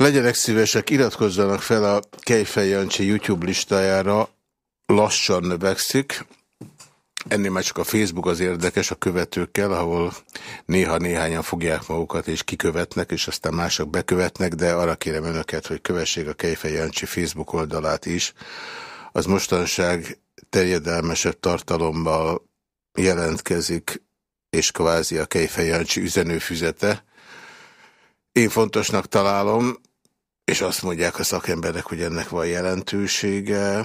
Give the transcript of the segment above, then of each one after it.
Legyenek szívesek, iratkozzanak fel a Kejfej Jancsi YouTube listájára, lassan növekszik. Ennél már csak a Facebook az érdekes a követőkkel, ahol néha néhányan fogják magukat és kikövetnek, és aztán mások bekövetnek, de arra kérem önöket, hogy kövessék a Kejfej Jancsi Facebook oldalát is. Az mostanság terjedelmesebb tartalommal jelentkezik, és kvázi a Kejfej Jancsi üzenőfüzete. Én fontosnak találom, és azt mondják a szakemberek, hogy ennek van jelentősége,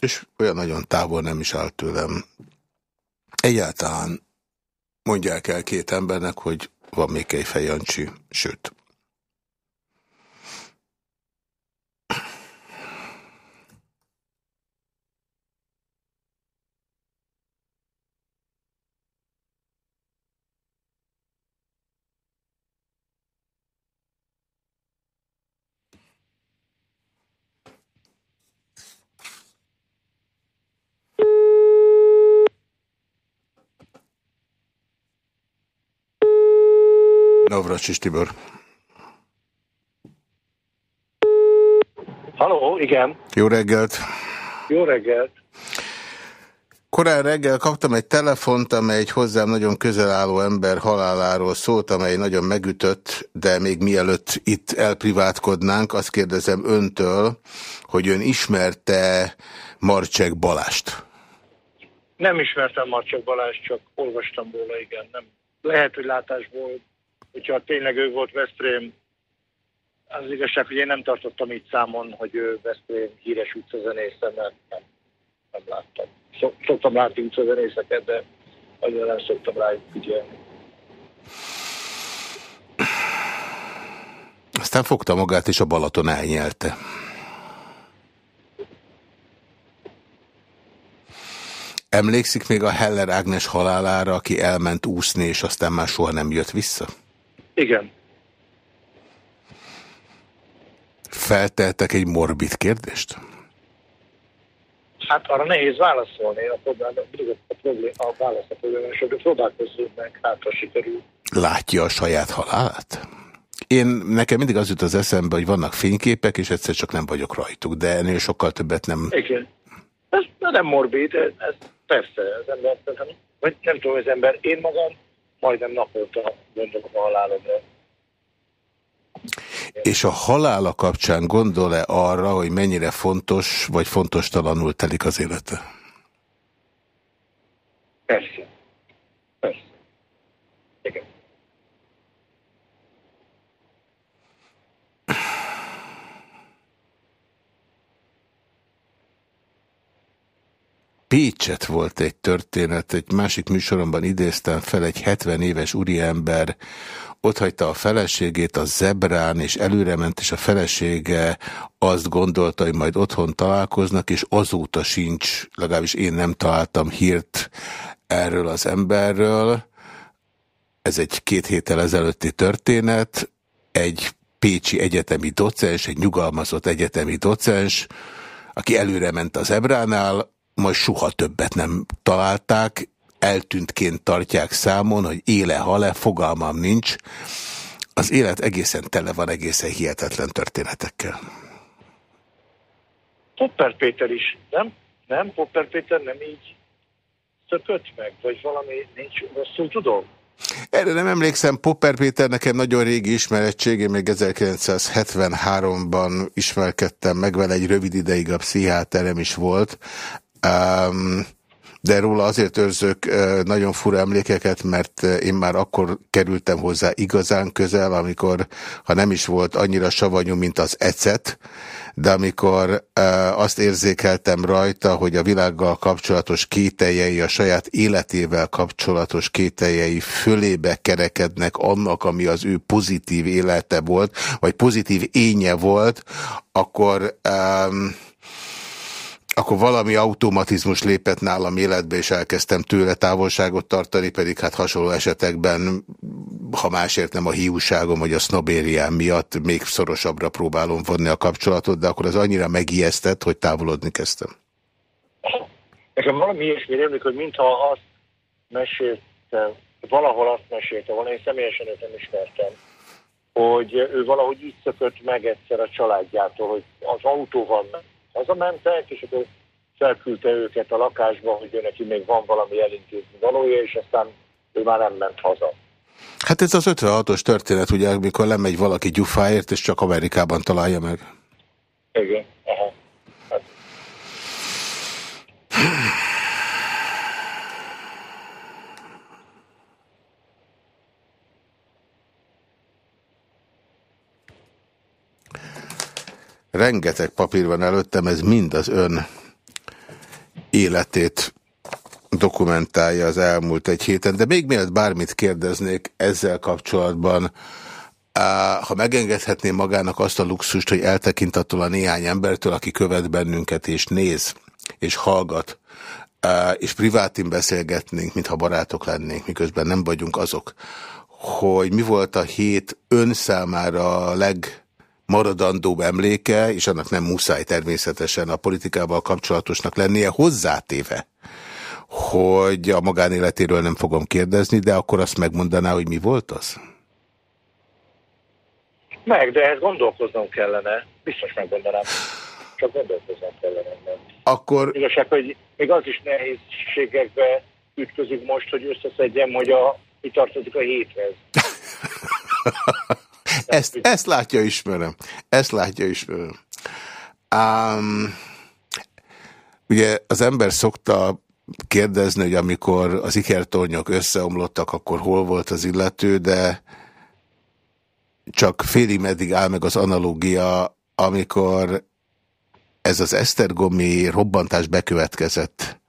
és olyan nagyon távol nem is áll tőlem. Egyáltalán mondják el két embernek, hogy van még egy fejancsi, sőt. Navracsis Tibor. Haló, igen. Jó reggelt. Jó reggelt. Korán reggel kaptam egy telefont, amely egy hozzám nagyon közel álló ember haláláról szólt, amely nagyon megütött, de még mielőtt itt elprivátkodnánk, azt kérdezem öntől, hogy ön ismerte Marcsek Balást? Nem ismertem Marcsek Balást, csak olvastam róla, igen. Nem. Lehet, hogy látásból hogyha tényleg ő volt Veszprém, az igazság, hogy én nem tartottam így számon, hogy ő Veszprém híres utcazenésze, mert nem, nem láttam. Szoktam látni utcazenészeket, de annyira nem szoktam rájuk figyelni. Aztán fogta magát, és a Balaton elnyelte. Emlékszik még a Heller Ágnes halálára, aki elment úszni, és aztán már soha nem jött vissza? Igen. Felteltek egy morbid kérdést? Hát arra nehéz válaszolni, a problém, a, problém, a válasz a problémás, de próbálkozzunk meg, hát ha sikerül. Látja a saját halálát? Én, nekem mindig az jut az eszembe, hogy vannak fényképek, és egyszer csak nem vagyok rajtuk, de ennél sokkal többet nem... Igen. Ez nem morbid, ez, ez persze, az ember, vagy nem tudom, az ember, én magam majdnem naponta gondolok a halálomra. És a halála kapcsán gondol-e arra, hogy mennyire fontos, vagy fontos talanul telik az élete? Persze. Persze. Pécset volt egy történet, egy másik műsoromban idéztem fel egy 70 éves úriember, ott hagyta a feleségét a zebrán, és előrement, és a felesége azt gondolta, hogy majd otthon találkoznak, és azóta sincs, legalábbis én nem találtam hírt erről az emberről. Ez egy két héttel ezelőtti történet. Egy pécsi egyetemi docens, egy nyugalmazott egyetemi docens, aki előre ment az Ebránál, majd soha többet nem találták, eltűntként tartják számon, hogy éle-hale, fogalmam nincs. Az élet egészen tele van egészen hihetetlen történetekkel. Popper Péter is, nem? Nem? Popper Péter nem így szökött meg? Vagy valami nincs rosszul tudom? Erre nem emlékszem, Popper Péter nekem nagyon régi ismerettség, én még 1973-ban ismerkedtem meg vele, egy rövid ideig a pszichiáterem is volt. Um, de róla azért őrzök nagyon fura emlékeket, mert én már akkor kerültem hozzá igazán közel, amikor, ha nem is volt annyira savanyú, mint az ecet, de amikor azt érzékeltem rajta, hogy a világgal kapcsolatos kételjei, a saját életével kapcsolatos kételjei fölébe kerekednek annak, ami az ő pozitív élete volt, vagy pozitív énye volt, akkor... Um, akkor valami automatizmus lépett nálam életbe, és elkezdtem tőle távolságot tartani, pedig hát hasonló esetekben, ha másért nem a hiúságom, vagy a sznobériám miatt még szorosabbra próbálom vonni a kapcsolatot, de akkor az annyira megijesztett, hogy távolodni kezdtem. Nekem valami ilyesmi rémlik, hogy mintha azt meséltem, valahol azt mesélte volna, én személyesen őt nem ismertem, hogy ő valahogy így szökött meg egyszer a családjától, hogy az autóval hazamentek, és akkor felküldte őket a lakásba, hogy ő neki még van valami elintézni valója, és aztán ő már nem ment haza. Hát ez az 56-os történet, ugye, amikor lemegy valaki gyufáért, és csak Amerikában találja meg. Igen. Aha. Hát. Rengeteg papír van előttem, ez mind az ön életét dokumentálja az elmúlt egy héten, de még mielőtt bármit kérdeznék ezzel kapcsolatban, ha megengedhetném magának azt a luxust, hogy eltekint attól a néhány embertől, aki követ bennünket és néz, és hallgat, és privátin beszélgetnénk, mintha barátok lennénk, miközben nem vagyunk azok, hogy mi volt a hét ön számára a legmaradandóbb emléke, és annak nem muszáj természetesen a politikával kapcsolatosnak lennie, hozzátéve, hogy a magánéletéről nem fogom kérdezni, de akkor azt megmondaná, hogy mi volt az? Meg, de ezt gondolkoznom kellene. Biztos megmondanám. Csak gondolkoznom kellene. Nem. Akkor... Igazság, hogy még az is nehézségekbe ütközik most, hogy összeszedjem, hogy a, mi tartozik a héthez. ezt, ezt látja ismerem. Ezt látja ismerem. Um, ugye az ember szokta kérdezni, hogy amikor az ikertornyok összeomlottak, akkor hol volt az illető, de csak félig meddig áll meg az analógia, amikor ez az Esztergomi robbantás bekövetkezett,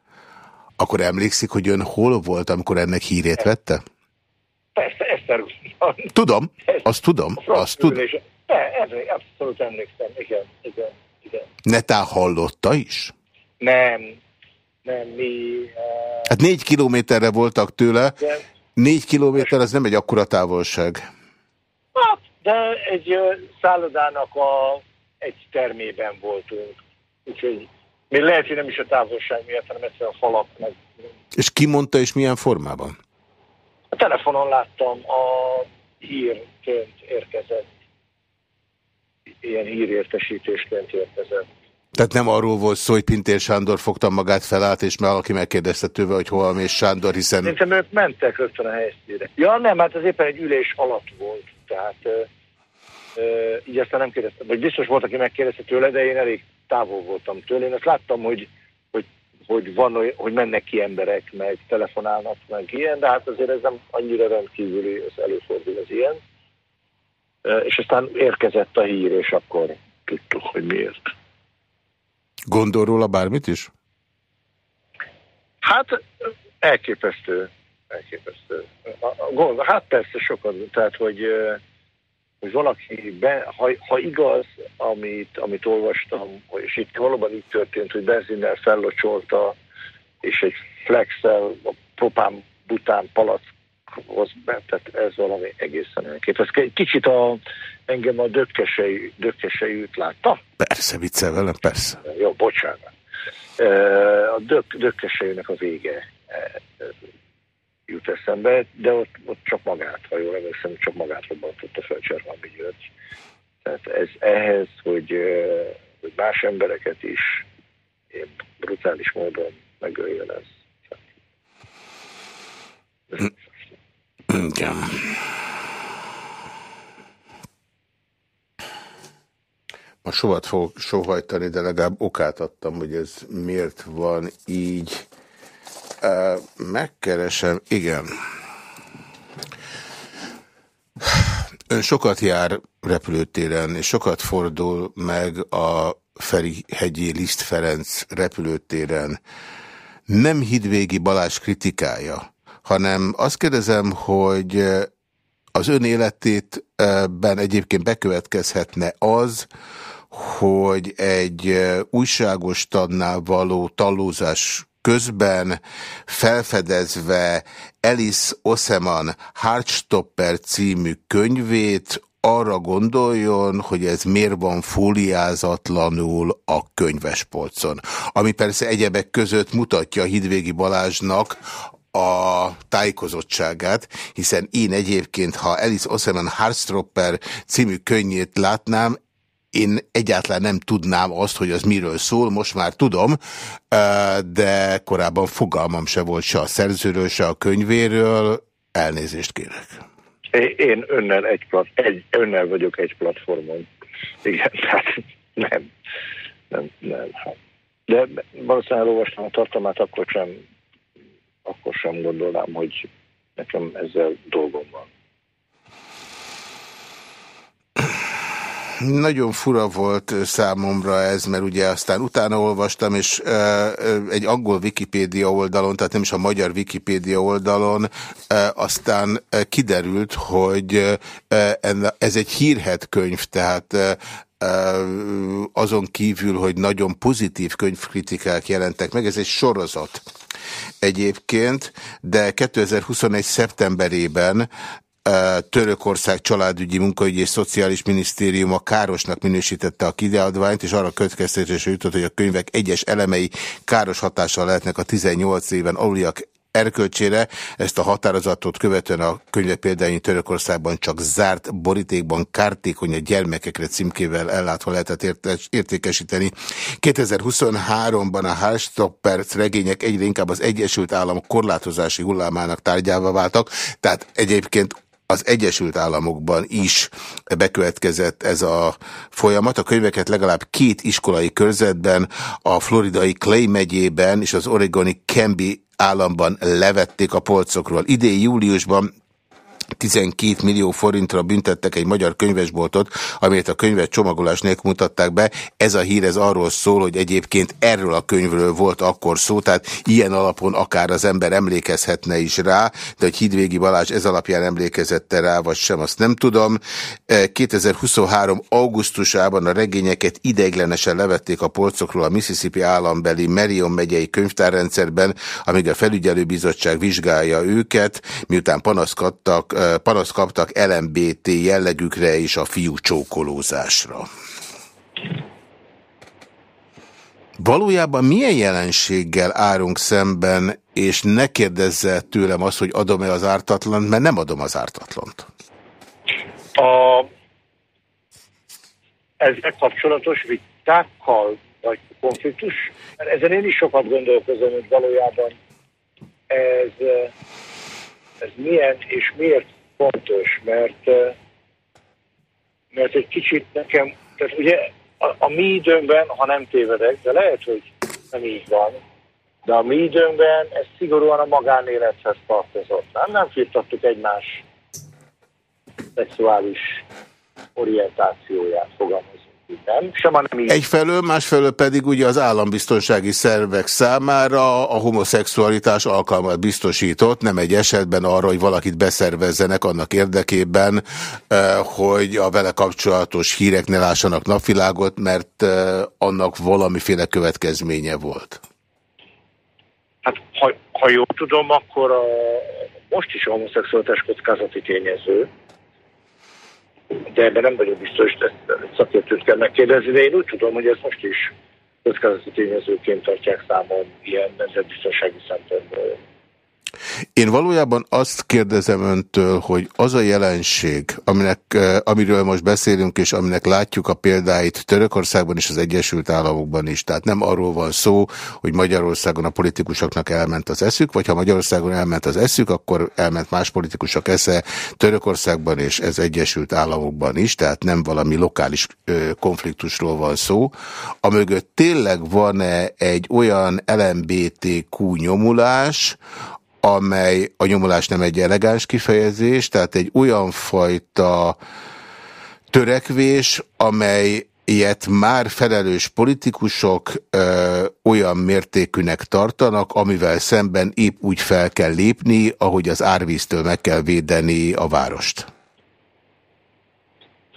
akkor emlékszik, hogy ön hol volt, amikor ennek hírét vette? Persze, Tudom, azt tudom, azt tudom. Abszolút emlékszem, igen, igen, igen. Netán hallotta is? Nem, nem, mi... Uh... Hát négy kilométerre voltak tőle, igen. négy kilométer az nem egy akkora távolság. Hát, de egy szállodának a, egy termében voltunk. Úgyhogy még lehet, hogy nem is a távolság miatt, hanem egyszerűen a falak meg. És ki mondta, és milyen formában? A telefonon láttam, a hírként érkezett. Ilyen hírértesítésként érkezett. Tehát nem arról volt szó, hogy Pintér Sándor fogta magát felállt, és már valaki megkérdezte tőle, hogy hol és Sándor, hiszen... Szerintem ők mentek rögtön a helyszínre. Ja, nem, hát az éppen egy ülés alatt volt. Tehát ö, ö, így aztán nem kérdeztem. Vagy biztos volt, aki megkérdezte tőle, de én elég távol voltam tőle. Én azt láttam, hogy, hogy, van, hogy mennek ki emberek, meg telefonálnak, meg ilyen, de hát azért ez nem annyira rendkívüli, ez előfordul az ilyen. És aztán érkezett a hír, és akkor tudtuk, hogy miért. Gondol róla bármit is? Hát elképesztő. Elképesztő. Gond, hát persze sokat, tehát hogy, hogy valaki, be, ha, ha igaz, amit, amit olvastam, és itt valóban így történt, hogy benzinnel fellocsolta, és egy flexel, a propán bután palackhoz be, tehát ez valami egészen elképesztő. Kicsit a, engem a dökkesei, dökkesei üt látta? Persze, viccel velem, persze. Jó, bocsánat. A dök, dökkeseinek a vége jut eszembe, de ott, ott csak magát, ha jól emlékszem, csak magát robbantotta fel Cservanbi György. Tehát ez ehhez, hogy, hogy más embereket is ilyen brutális módon megöljön ez. Igen. Ma sohat fogok sohajtani, de legalább okát adtam, hogy ez miért van így. Megkeresem, igen. Ön sokat jár repülőtéren, és sokat fordul meg a Ferihegyi Liszt Ferenc repülőtéren. Nem hidvégi Balázs kritikája, hanem azt kérdezem, hogy az ön életétben egyébként bekövetkezhetne az, hogy egy újságos tannál való talózás közben felfedezve Alice Oseman Heartstopper című könyvét arra gondoljon, hogy ez miért van fóliázatlanul a könyvespolcon. Ami persze egyebek között mutatja Hidvégi Balázsnak a tájékozottságát, hiszen én egyébként, ha Alice Osman Hardstropper című könnyét látnám, én egyáltalán nem tudnám azt, hogy az miről szól, most már tudom, de korábban fogalmam se volt se a szerzőről, se a könyvéről. Elnézést kérek. Én önnel, egy plat, egy, önnel vagyok egy platformon. Igen, tehát nem. Nem, nem. De valószínűleg olvastam a tartalmát, akkor sem, akkor sem gondolnám, hogy nekem ezzel dolgom van. Nagyon fura volt számomra ez, mert ugye aztán utána olvastam, és egy angol Wikipédia oldalon, tehát nem is a magyar Wikipédia oldalon, aztán kiderült, hogy ez egy hírhet könyv, tehát azon kívül, hogy nagyon pozitív könyvkritikák jelentek meg, ez egy sorozat egyébként, de 2021. szeptemberében Törökország családügyi munkaügyi és szociális minisztériuma károsnak minősítette a kideadványt, és arra következtetésre jutott, hogy a könyvek egyes elemei káros hatással lehetnek a 18 éven aluliak erkölcsére. Ezt a határozatot követően a könyvek példány Törökországban csak zárt borítékban kártékony a gyermekekre címkével ellátva lehetett értékesíteni. 2023-ban a Hallstopper regények egyre inkább az Egyesült Államok korlátozási hullámának tárgyává váltak, tehát egyébként az Egyesült Államokban is bekövetkezett ez a folyamat. A könyveket legalább két iskolai körzetben, a floridai Clay megyében és az oregoni Canby államban levették a polcokról. Idén júliusban 12 millió forintra büntettek egy magyar könyvesboltot, amelyet a könyvet csomagolás nélkül mutatták be. Ez a hír ez arról szól, hogy egyébként erről a könyvről volt akkor szó, tehát ilyen alapon akár az ember emlékezhetne is rá, de hogy Hidvégi Balázs ez alapján emlékezette rá, vagy sem, azt nem tudom. 2023. E, augusztusában a regényeket ideiglenesen levették a polcokról a Mississippi állambeli Marion megyei könyvtárrendszerben, amíg a felügyelőbizottság vizsgálja őket, miután panaszkodtak panaszt kaptak LMBT jellegükre és a fiú csókolózásra. Valójában milyen jelenséggel árunk szemben, és ne kérdezze tőlem azt, hogy adom-e az ártatlant, mert nem adom az ártatlant. A ezzel kapcsolatos vitákkal, vagy konfliktus? Ezen én is sokat gondolkozom, hogy valójában ez ez milyen és miért fontos, mert, mert egy kicsit nekem, tehát ugye a, a mi időnkben, ha nem tévedek, de lehet, hogy nem így van, de a mi időnkben ez szigorúan a magánélethez tartozott. Nem, nem firtattuk egymás szexuális orientációját, fogalmazunk nem, sem nem így. Egyfelől, másfelől pedig ugye az állambiztonsági szervek számára a homoszexualitás alkalmat biztosított, nem egy esetben arra, hogy valakit beszervezzenek annak érdekében, eh, hogy a vele kapcsolatos hírek ne lássanak napvilágot, mert eh, annak valamiféle következménye volt. Hát, ha, ha jól tudom, akkor a, most is a homoszexualitás kockázati tényező, de ebben nem vagyok biztos, de szakértőt kell megkérdezni, de én úgy tudom, hogy ez most is kockázati tényezőként tartják számon ilyen nemzetbiztonsági szempontból. Én valójában azt kérdezem öntől, hogy az a jelenség, aminek, eh, amiről most beszélünk, és aminek látjuk a példáit Törökországban és az Egyesült Államokban is. Tehát nem arról van szó, hogy Magyarországon a politikusoknak elment az eszük, vagy ha Magyarországon elment az eszük, akkor elment más politikusok esze Törökországban és ez Egyesült Államokban is, tehát nem valami lokális konfliktusról van szó. A mögött tényleg van-e egy olyan LMBTQ nyomulás, amely a nyomulás nem egy elegáns kifejezés, tehát egy olyan fajta törekvés, amely ilyet már felelős politikusok ö, olyan mértékűnek tartanak, amivel szemben épp úgy fel kell lépni, ahogy az árvíztől meg kell védeni a várost.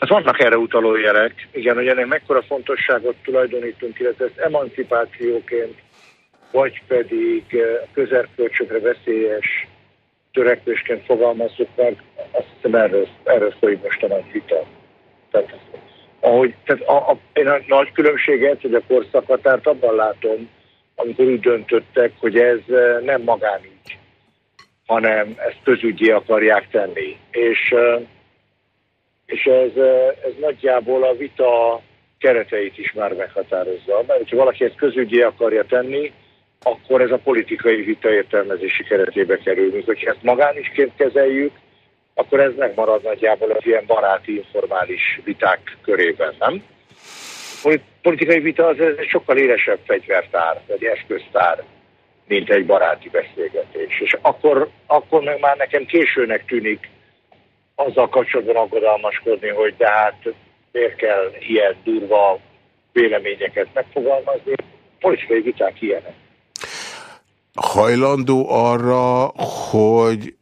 Hát vannak erre utaló jelek, igen, hogy ennek mekkora fontosságot tulajdonítunk, illetve ezt emancipációként vagy pedig eh, közelkölcsökre veszélyes törekvésként fogalmazzuk meg, azt hiszem erről, erről folyik most a nagy vita. Tehát, ahogy, tehát a, a, én a nagy különbséget, hogy a korszakhatárt abban látom, amikor úgy döntöttek, hogy ez eh, nem magánügy, hanem ezt közügyi akarják tenni. És, és ez, ez nagyjából a vita kereteit is már meghatározza. Mert ha valaki ezt közügyi akarja tenni, akkor ez a politikai vita értelmezési keretébe kerül. Hogyha ezt magánisként kezeljük, akkor ez megmarad nagyjából az ilyen baráti, informális viták körében, nem? Politikai vita az egy sokkal élesebb fegyvertár, vagy eszköztár, mint egy baráti beszélgetés. És akkor, akkor meg már nekem későnek tűnik azzal kapcsolatban aggodalmaskodni, hogy de hát miért kell ilyen durva véleményeket megfogalmazni. Politikai viták ilyenek. Hajlandó arra, hogy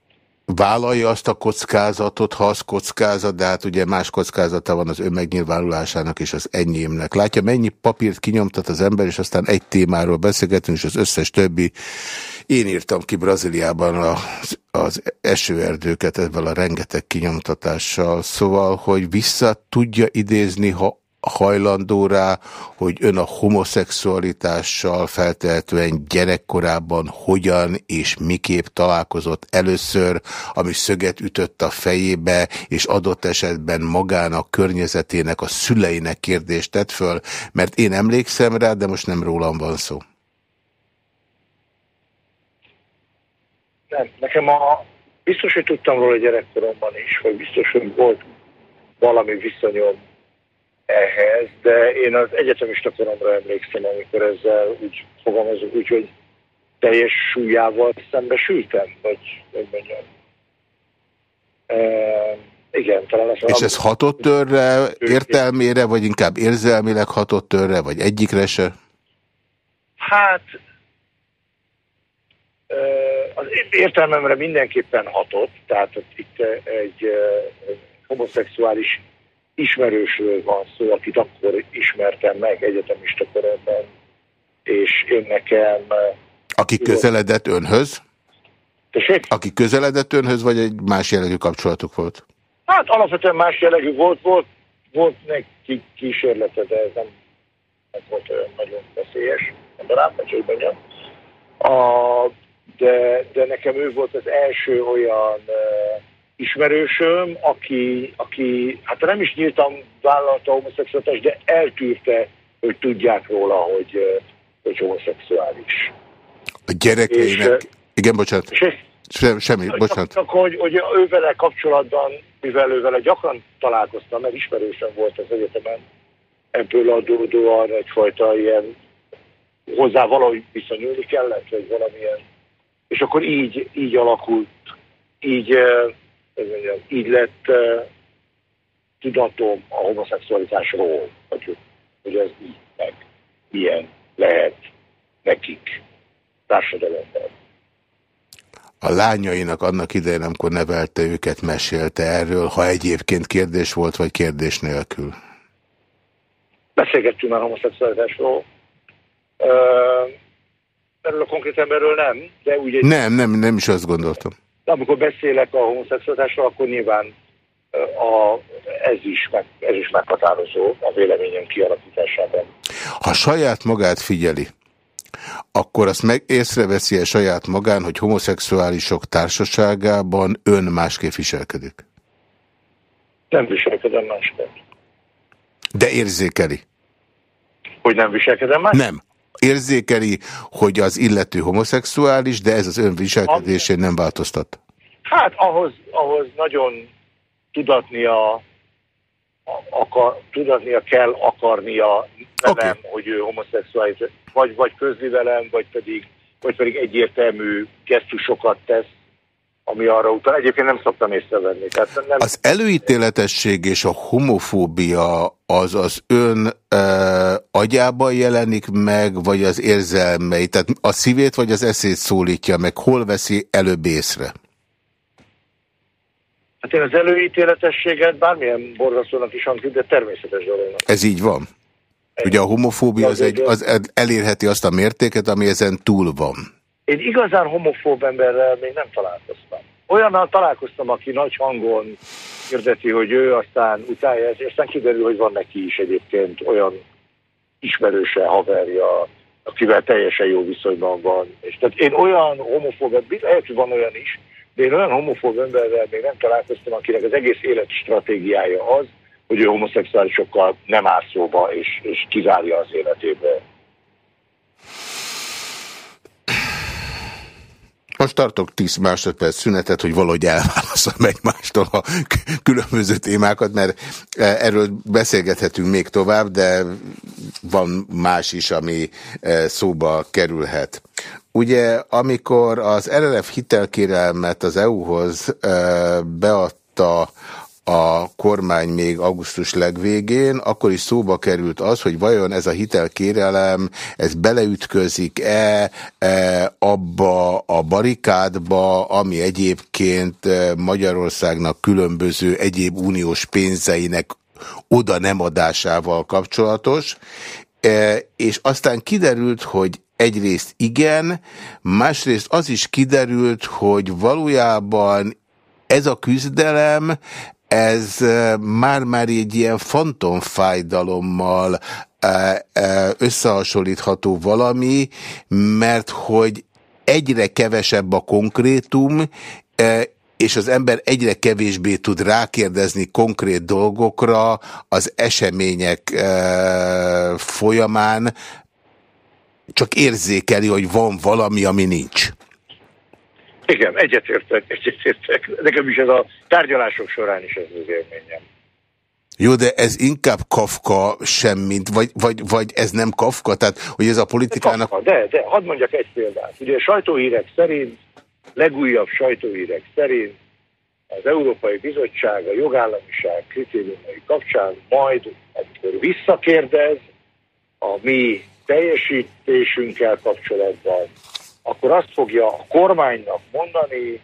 vállalja azt a kockázatot, ha az kockázat, de hát ugye más kockázata van az önmegnyilvánulásának és az enyémnek. Látja, mennyi papírt kinyomtat az ember, és aztán egy témáról beszélgetünk, és az összes többi. Én írtam ki Brazíliában az, az esőerdőket ezzel a rengeteg kinyomtatással, szóval, hogy vissza tudja idézni, ha hajlandó rá, hogy ön a homoszexualitással feltehetően gyerekkorában hogyan és miképp találkozott először, ami szöget ütött a fejébe, és adott esetben magának, környezetének, a szüleinek kérdést tett föl, mert én emlékszem rá, de most nem rólam van szó. Nem, nekem a, biztos, hogy tudtam róla gyerekkoromban is, vagy biztos, hogy volt valami viszonyom ehhez, de én az egyetemista koromra emlékszem, amikor ezzel úgy fogalmazok, úgy, hogy teljes súlyával szembesültem, vagy hogy mondjam. E, igen, talán ez És ez hatott törre, értelmére, vagy inkább érzelmileg hatott törre, vagy egyikre se? Hát az értelmemre mindenképpen hatott, tehát itt egy homoszexuális ismerősről van szó, akit akkor ismertem meg egyetemista koromban, és én nekem... Aki tudom, közeledett önhöz? Tessék? Aki közeledett önhöz, vagy egy más jellegű kapcsolatuk volt? Hát alapvetően más jellegű volt, volt, volt neki kísérlete, de ez nem, nem volt olyan nagyon veszélyes, mondanám, vagy hogy mondjam. A, de, de nekem ő volt az első olyan uh, ismerősöm, aki, aki hát nem is nyíltan vállalta homoszexuális, de eltűrte, hogy tudják róla, hogy, hogy homoszexuális. A gyerekeinek... És, igen, bocsánat. És, Sem, semmi, bocsánat. Csak, hogy, hogy ővele kapcsolatban, mivel ővele gyakran találkoztam, mert ismerősöm volt az egyetemen, ebből adódóan egyfajta ilyen hozzá valahogy viszonyulni kellett, vagy valamilyen. És akkor így, így alakult, így mondjam, így lett uh, tudatom a homoszexualitásról, hogy, hogy ez így meg milyen lehet nekik társadalomban. A lányainak annak idején, amikor nevelte őket, mesélte erről, ha egyébként kérdés volt, vagy kérdés nélkül? Beszélgettünk már homoszexualitásról. Erről a konkrét emberről nem, de úgy... Egy... Nem, nem, nem is azt gondoltam. Amikor beszélek a homoszexualitásról, akkor nyilván a, ez, is meg, ez is meghatározó a véleményem kialakításában. Ha saját magát figyeli, akkor azt meg észreveszi -e saját magán, hogy homoszexuálisok társaságában ön másképp viselkedik? Nem viselkedem másképp. De érzékeli? Hogy nem viselkedem másképp? Nem érzékeli, hogy az illető homoszexuális, de ez az ön viselkedésén nem változtat? Hát ahhoz, ahhoz nagyon tudatnia, akar, tudatnia kell akarnia velem, okay. hogy ő homoszexuális, vagy, vagy közli velem, vagy pedig, vagy pedig egyértelmű gesztusokat tesz, ami arra utal. Egyébként nem szoktam észrevenni. Tehát nem... Az előítéletesség és a homofóbia az az ön e, agyában jelenik meg, vagy az érzelmei? Tehát a szívét vagy az eszét szólítja meg? Hol veszi előbb észre? Hát én az előítéletességet bármilyen borzasztónak is hangzik, de természetes dolognak. Ez így van? Ugye a homofóbia az, egy, az elérheti azt a mértéket, ami ezen túl van. Én igazán homofób emberrel még nem találkoztam. Olyannal találkoztam, aki nagy hangon hirdeti, hogy ő aztán utálja, és aztán kiderül, hogy van neki is egyébként olyan ismerőse, haverja, akivel teljesen jó viszonyban van. És tehát én olyan homofób, lehet, hogy van olyan is, de én olyan homofób emberrel még nem találkoztam, akinek az egész élet stratégiája az, hogy ő homoszexuálisokkal nem áll szóba, és, és kizárja az életéből. Most tartok 10 másodperc szünetet, hogy valahogy elválaszom egymástól a különböző témákat, mert e, erről beszélgethetünk még tovább, de van más is, ami e, szóba kerülhet. Ugye, amikor az RRF hitelkérelmet az EU-hoz e, beadta a kormány még augusztus legvégén, akkor is szóba került az, hogy vajon ez a hitelkérelem, ez beleütközik-e e, abba a barikádba, ami egyébként e, Magyarországnak különböző egyéb uniós pénzeinek oda nem adásával kapcsolatos, e, és aztán kiderült, hogy egyrészt igen, másrészt az is kiderült, hogy valójában ez a küzdelem, ez már-már egy ilyen fantomfájdalommal összehasonlítható valami, mert hogy egyre kevesebb a konkrétum, és az ember egyre kevésbé tud rákérdezni konkrét dolgokra az események folyamán, csak érzékeli, hogy van valami, ami nincs. Igen, egyetértek, egyetértek. Nekem is ez a tárgyalások során is ez az élményem. Jó, de ez inkább Kafka semmint, vagy, vagy, vagy ez nem Kafka? Tehát, hogy ez a politikának... De, Kafka, de, de, hadd mondjak egy példát. Ugye sajtóhírek szerint, legújabb sajtóhírek szerint az Európai Bizottság a jogállamiság kritériumai kapcsán majd, amikor visszakérdez a mi teljesítésünkkel kapcsolatban, akkor azt fogja a kormánynak mondani,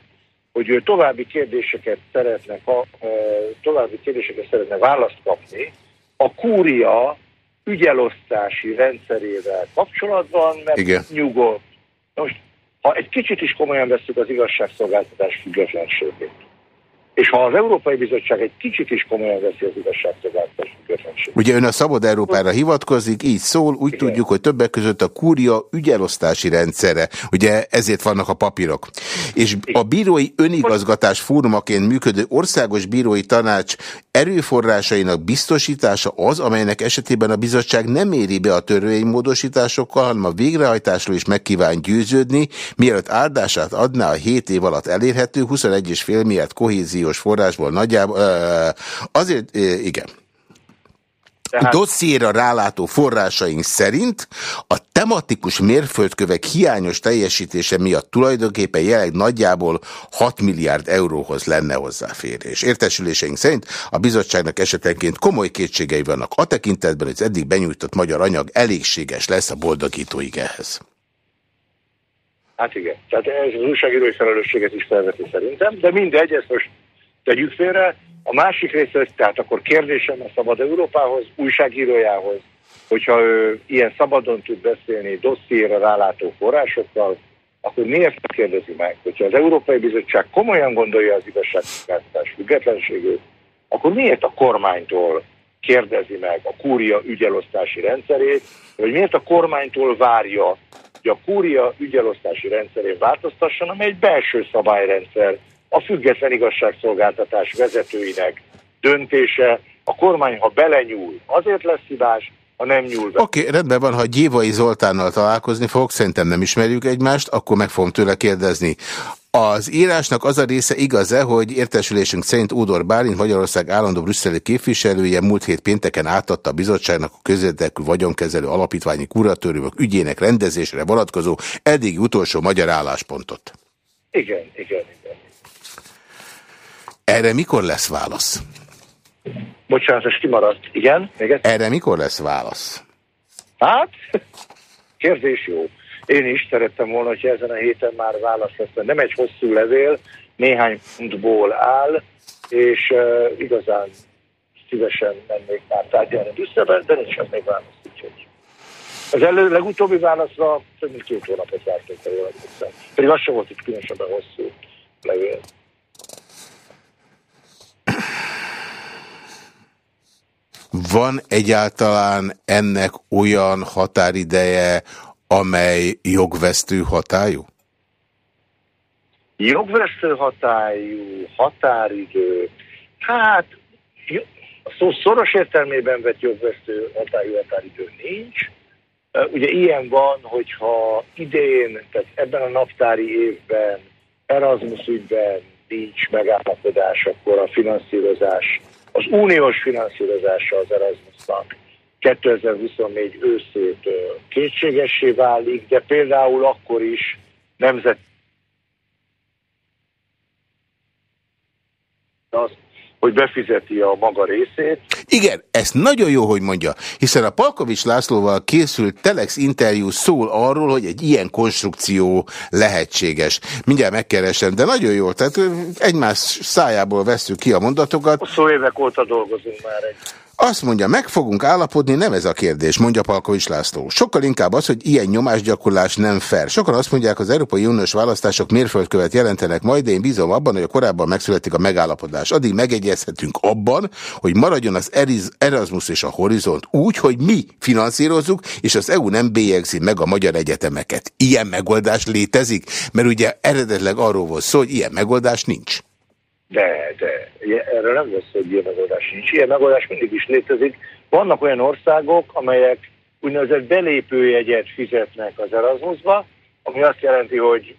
hogy ő további kérdéseket szeretne, további kérdéseket szeretne választ kapni a kúria ügyelosztási rendszerével kapcsolatban, mert Igen. nyugodt. Most, ha egy kicsit is komolyan veszük az igazságszolgáltatás függetlenségét, és ha az Európai Bizottság egy kicsit is komolyan veszi az igazságszolgáltatás függetlenségét. Ugye ön a Szabad Európára hivatkozik, így szól, úgy Igen. tudjuk, hogy többek között a kúria ügyelosztási rendszere, ugye ezért vannak a papírok. És a bírói önigazgatás fórumaként működő országos bírói tanács erőforrásainak biztosítása az, amelynek esetében a bizottság nem éri be a törvénymódosításokkal, hanem a végrehajtásról is megkíván győződni, mielőtt áldását adná a 7 év alatt elérhető 21,5 milliárd kohézió kohéziós forrásból nagyjából, azért igen. Tehát... Dossziéra rálátó forrásaink szerint a tematikus mérföldkövek hiányos teljesítése miatt tulajdonképpen jelenleg nagyjából 6 milliárd euróhoz lenne hozzáférés. Értesüléseink szerint a bizottságnak esetenként komoly kétségei vannak a tekintetben, hogy az eddig benyújtott magyar anyag elégséges lesz a boldogítóig ehhez. Hát igen, tehát ez az újságírói felelősséget is felveti szerintem, de mindegy, ezt most tegyük félre. A másik része, tehát akkor kérdésem a Szabad Európához, újságírójához, hogyha ő ilyen szabadon tud beszélni dossziéra rálátó forrásokkal, akkor miért kérdezi meg, hogyha az Európai Bizottság komolyan gondolja az igazságszolgáltatás függetlenségét, akkor miért a kormánytól kérdezi meg a kúria ügyelosztási rendszerét, vagy miért a kormánytól várja, hogy a kúria ügyelosztási rendszerén változtasson, amely egy belső szabályrendszer, a független igazságszolgáltatás vezetőinek döntése. A kormány, ha belenyúl, azért lesz hibás, ha nem nyúl be. Oké, okay, rendben van, ha Gyévai Zoltánnal találkozni fog, szerintem nem ismerjük egymást, akkor meg fogom tőle kérdezni. Az írásnak az a része igaz-e, hogy értesülésünk szerint Údor Bálint, Magyarország állandó brüsszeli képviselője múlt hét pénteken átadta a bizottságnak a közérdekű vagyonkezelő alapítványi kuratőrök ügyének rendezésre vonatkozó eddig utolsó magyar álláspontot? Igen, igen. Erre mikor lesz válasz? Bocsánat, ez kimaradt. Igen? Még Erre mikor lesz válasz? Hát, kérdés jó. Én is szerettem volna, hogy ezen a héten már válasz lesz. Nem egy hosszú levél, néhány pontból áll, és uh, igazán szívesen mennék már tárgyalni Brüsszelben, de nincs még válasz. Úgyhogy. Az elő, legutóbbi válaszra több mint két hónapot vártunk, ha jól Pedig az sem volt itt különösebben hosszú levél. Van egyáltalán ennek olyan határideje, amely jogvesztő hatályú? Jogvesztő hatályú, határidő, hát szó szoros értelmében vett jogvesztő hatályú határidő nincs. Ugye ilyen van, hogyha idén, tehát ebben a naptári évben Erasmus ügyben nincs megállapodás, akkor a finanszírozás, az uniós finanszírozása az Erasmusnak 2024 őszét kétségessé válik, de például akkor is nemzet az, hogy befizeti a maga részét. Igen, ezt nagyon jó, hogy mondja, hiszen a Palkovics Lászlóval készült Telex interjú szól arról, hogy egy ilyen konstrukció lehetséges. Mindjárt megkeresem, de nagyon jó, tehát egymás szájából veszük ki a mondatokat. Hosszú évek óta dolgozunk már egy azt mondja, meg fogunk állapodni, nem ez a kérdés, mondja Palkovics László. Sokkal inkább az, hogy ilyen nyomásgyakorlás nem fair. Sokan azt mondják, az Európai Uniós választások mérföldkövet jelentenek majd, de én bízom abban, hogy a korábban megszületik a megállapodás. Addig megegyezhetünk abban, hogy maradjon az Erasmus és a Horizont úgy, hogy mi finanszírozzuk, és az EU nem bélyegzi meg a magyar egyetemeket. Ilyen megoldás létezik? Mert ugye eredetleg arról volt szó, hogy ilyen megoldás nincs. De, de erről nem lesz, hogy ilyen megoldás nincs. Ilyen megoldás mindig is létezik. Vannak olyan országok, amelyek úgynevezett belépőjegyet fizetnek az Erasmusba, ami azt jelenti, hogy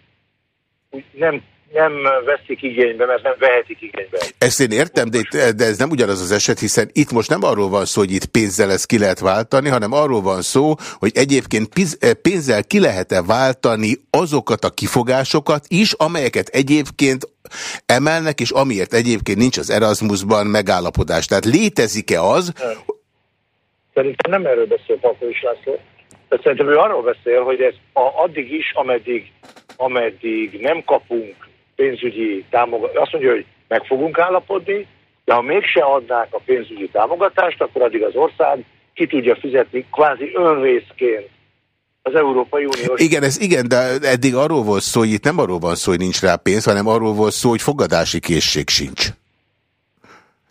nem nem veszik igénybe, mert nem vehetik igénybe. Ezt én értem, de, de ez nem ugyanaz az eset, hiszen itt most nem arról van szó, hogy itt pénzzel ezt ki lehet váltani, hanem arról van szó, hogy egyébként eh, pénzzel ki lehet-e váltani azokat a kifogásokat is, amelyeket egyébként emelnek, és amiért egyébként nincs az Erasmusban megállapodás. Tehát létezik-e az... Szerintem nem erről beszél Pakovics László. De szerintem ő arról beszél, hogy ez a, addig is, ameddig, ameddig nem kapunk pénzügyi támogatást, azt mondja, hogy meg fogunk állapodni, de ha mégse adnák a pénzügyi támogatást, akkor addig az ország ki tudja fizetni kvázi önrészként az Európai Unió. Igen, ez igen, de eddig arról volt szó, hogy itt nem arról van szó, hogy nincs rá pénz, hanem arról volt szó, hogy fogadási készség sincs.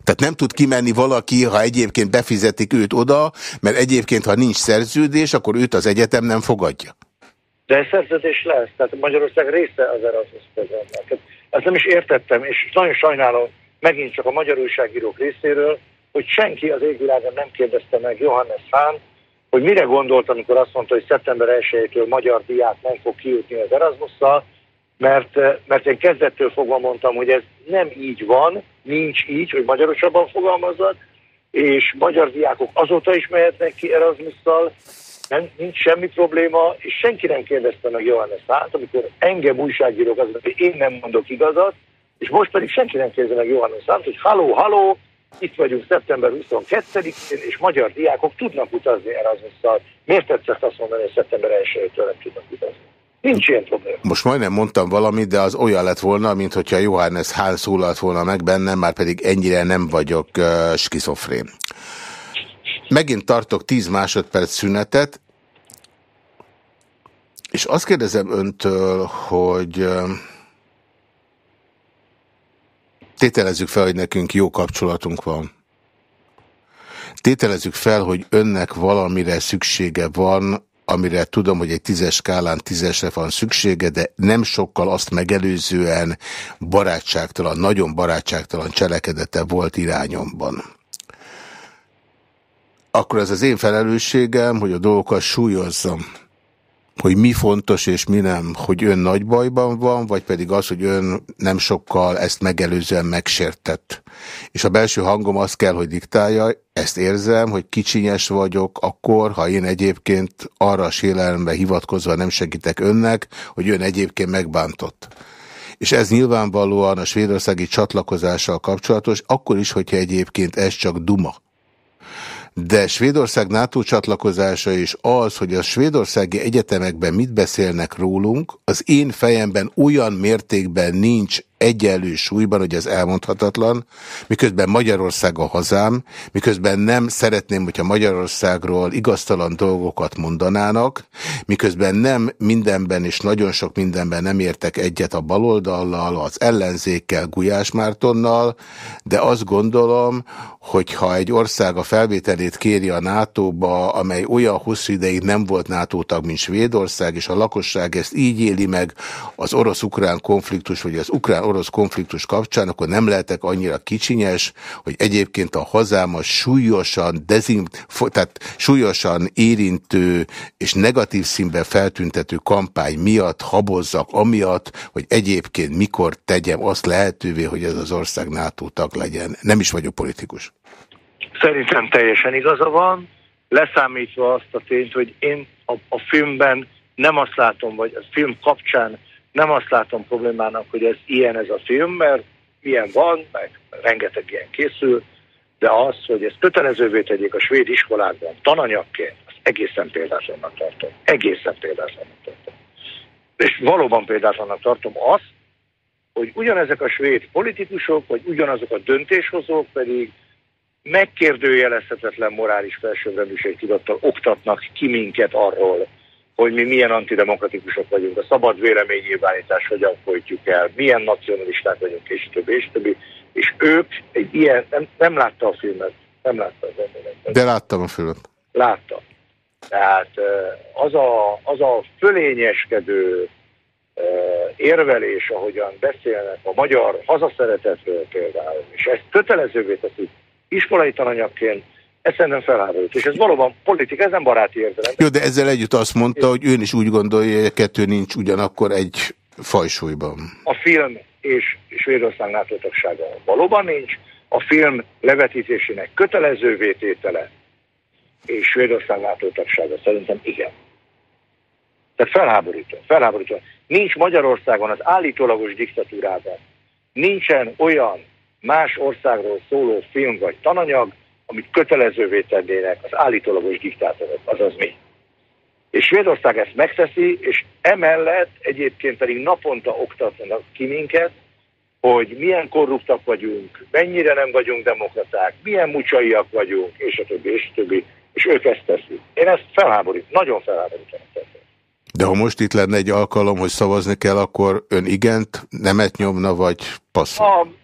Tehát nem tud kimenni valaki, ha egyébként befizetik őt oda, mert egyébként, ha nincs szerződés, akkor őt az egyetem nem fogadja. De ez szerződés lesz, tehát Magyarország része az Erasmus programnak. Ezt nem is értettem, és nagyon sajnálom megint csak a magyar újságírók részéről, hogy senki az égvilágon nem kérdezte meg Johannes Hahn, hogy mire gondolt, amikor azt mondta, hogy szeptember 1-től magyar diák nem fog kijutni az Erasmusszal, mert, mert én kezdettől fogva mondtam, hogy ez nem így van, nincs így, hogy magyarosabban fogalmazzak, és magyar diákok azóta is mehetnek ki Erasmusszal, nem, nincs semmi probléma, és senki nem kérdezte meg Johannes Hánt, amikor engem újságírók az, hogy én nem mondok igazat, és most pedig senki nem kérdezte meg Johannes Hánt, hogy haló, haló, itt vagyunk szeptember 22-én, és magyar diákok tudnak utazni Erasmusszal. Miért tetszett azt mondani, hogy szeptember 1-től nem tudnak utazni? Nincs ilyen probléma. Most majdnem mondtam valamit, de az olyan lett volna, mint hogyha Johannes Hahn szólalt volna meg bennem, már pedig ennyire nem vagyok uh, skizofrén. Megint tartok 10 másodperc szünetet, és azt kérdezem öntől, hogy tételezzük fel, hogy nekünk jó kapcsolatunk van. Tételezzük fel, hogy önnek valamire szüksége van, amire tudom, hogy egy tízes skálán tízesre van szüksége, de nem sokkal azt megelőzően barátságtalan, nagyon barátságtalan cselekedete volt irányomban akkor ez az én felelősségem, hogy a dolgokat súlyozzam. Hogy mi fontos és mi nem, hogy ön nagy bajban van, vagy pedig az, hogy ön nem sokkal ezt megelőzően megsértett. És a belső hangom azt kell, hogy diktálja, ezt érzem, hogy kicsinyes vagyok akkor, ha én egyébként arra a sélelembe hivatkozva nem segítek önnek, hogy ön egyébként megbántott és ez nyilvánvalóan a svédországi csatlakozással kapcsolatos, akkor is, hogyha egyébként ez csak duma de Svédország NATO csatlakozása is az, hogy a svédországi egyetemekben mit beszélnek rólunk, az én fejemben olyan mértékben nincs egyenlő súlyban, hogy ez elmondhatatlan, miközben Magyarország a hazám, miközben nem szeretném, hogyha Magyarországról igaztalan dolgokat mondanának, miközben nem mindenben és nagyon sok mindenben nem értek egyet a baloldallal, az ellenzékkel, Gulyás Mártonnal, de azt gondolom, hogyha egy ország a felvételét kéri a NATO-ba, amely olyan hosszú ideig nem volt NATO tag, mint Svédország, és a lakosság ezt így éli meg az orosz-ukrán konfliktus, vagy az ukrán-orosz konfliktus kapcsán, akkor nem lehetek annyira kicsinyes, hogy egyébként a hazámat súlyosan, dezim, tehát súlyosan érintő és negatív színben feltüntető kampány miatt habozzak, amiatt, hogy egyébként mikor tegyem azt lehetővé, hogy ez az ország NATO tag legyen. Nem is vagyok politikus. Szerintem teljesen igaza van, leszámítva azt a tényt, hogy én a, a filmben nem azt látom, vagy a film kapcsán nem azt látom problémának, hogy ez ilyen ez a film, mert ilyen van, meg rengeteg ilyen készül, de az, hogy ezt kötelezővé tegyék a svéd iskolákban tananyagként, az egészen példátlannak tartom. Egészen példátlannak tartom. És valóban példátlannak tartom azt, hogy ugyanezek a svéd politikusok, vagy ugyanazok a döntéshozók pedig megkérdőjelezhetetlen morális felsőbbrendűségtudattal oktatnak ki minket arról, hogy mi milyen antidemokratikusok vagyunk, a szabad véleménynyilvánítás hogyan folytjuk el, milyen nacionalisták vagyunk, és többi, és többi. És ők egy ilyen, nem, nem látta a filmet, nem látta az embereket. De láttam a filmet. Láttam. Tehát az a, az a fölényeskedő érvelés, ahogyan beszélnek a magyar hazaszeretetről például, és ezt kötelezővé teszik iskolai tananyagként, ez szerintem felháborít. És ez valóban politika, ez nem baráti érzelem. Jó, de ezzel együtt azt mondta, hogy ön is úgy gondolja, hogy a kettő nincs ugyanakkor egy fajsúlyban. A film és Svédország NATO valóban nincs. A film levetítésének kötelező vététele és Svédország NATO szerintem igen. Tehát felháborító, felháborító. Nincs Magyarországon az állítólagos diktatúrában, nincsen olyan más országról szóló film vagy tananyag, amit kötelezővé tennének az állítólagos diktátorok, azaz mi. És Svédország ezt megteszi, és emellett egyébként pedig naponta oktatnak ki minket, hogy milyen korruptak vagyunk, mennyire nem vagyunk demokraták, milyen mucsaiak vagyunk, és a többi, és a többi, és ők ezt teszik. Én ezt felháborít, nagyon felháborítanak De ha most itt lenne egy alkalom, hogy szavazni kell, akkor ön igent, nemet nyomna, vagy passzol?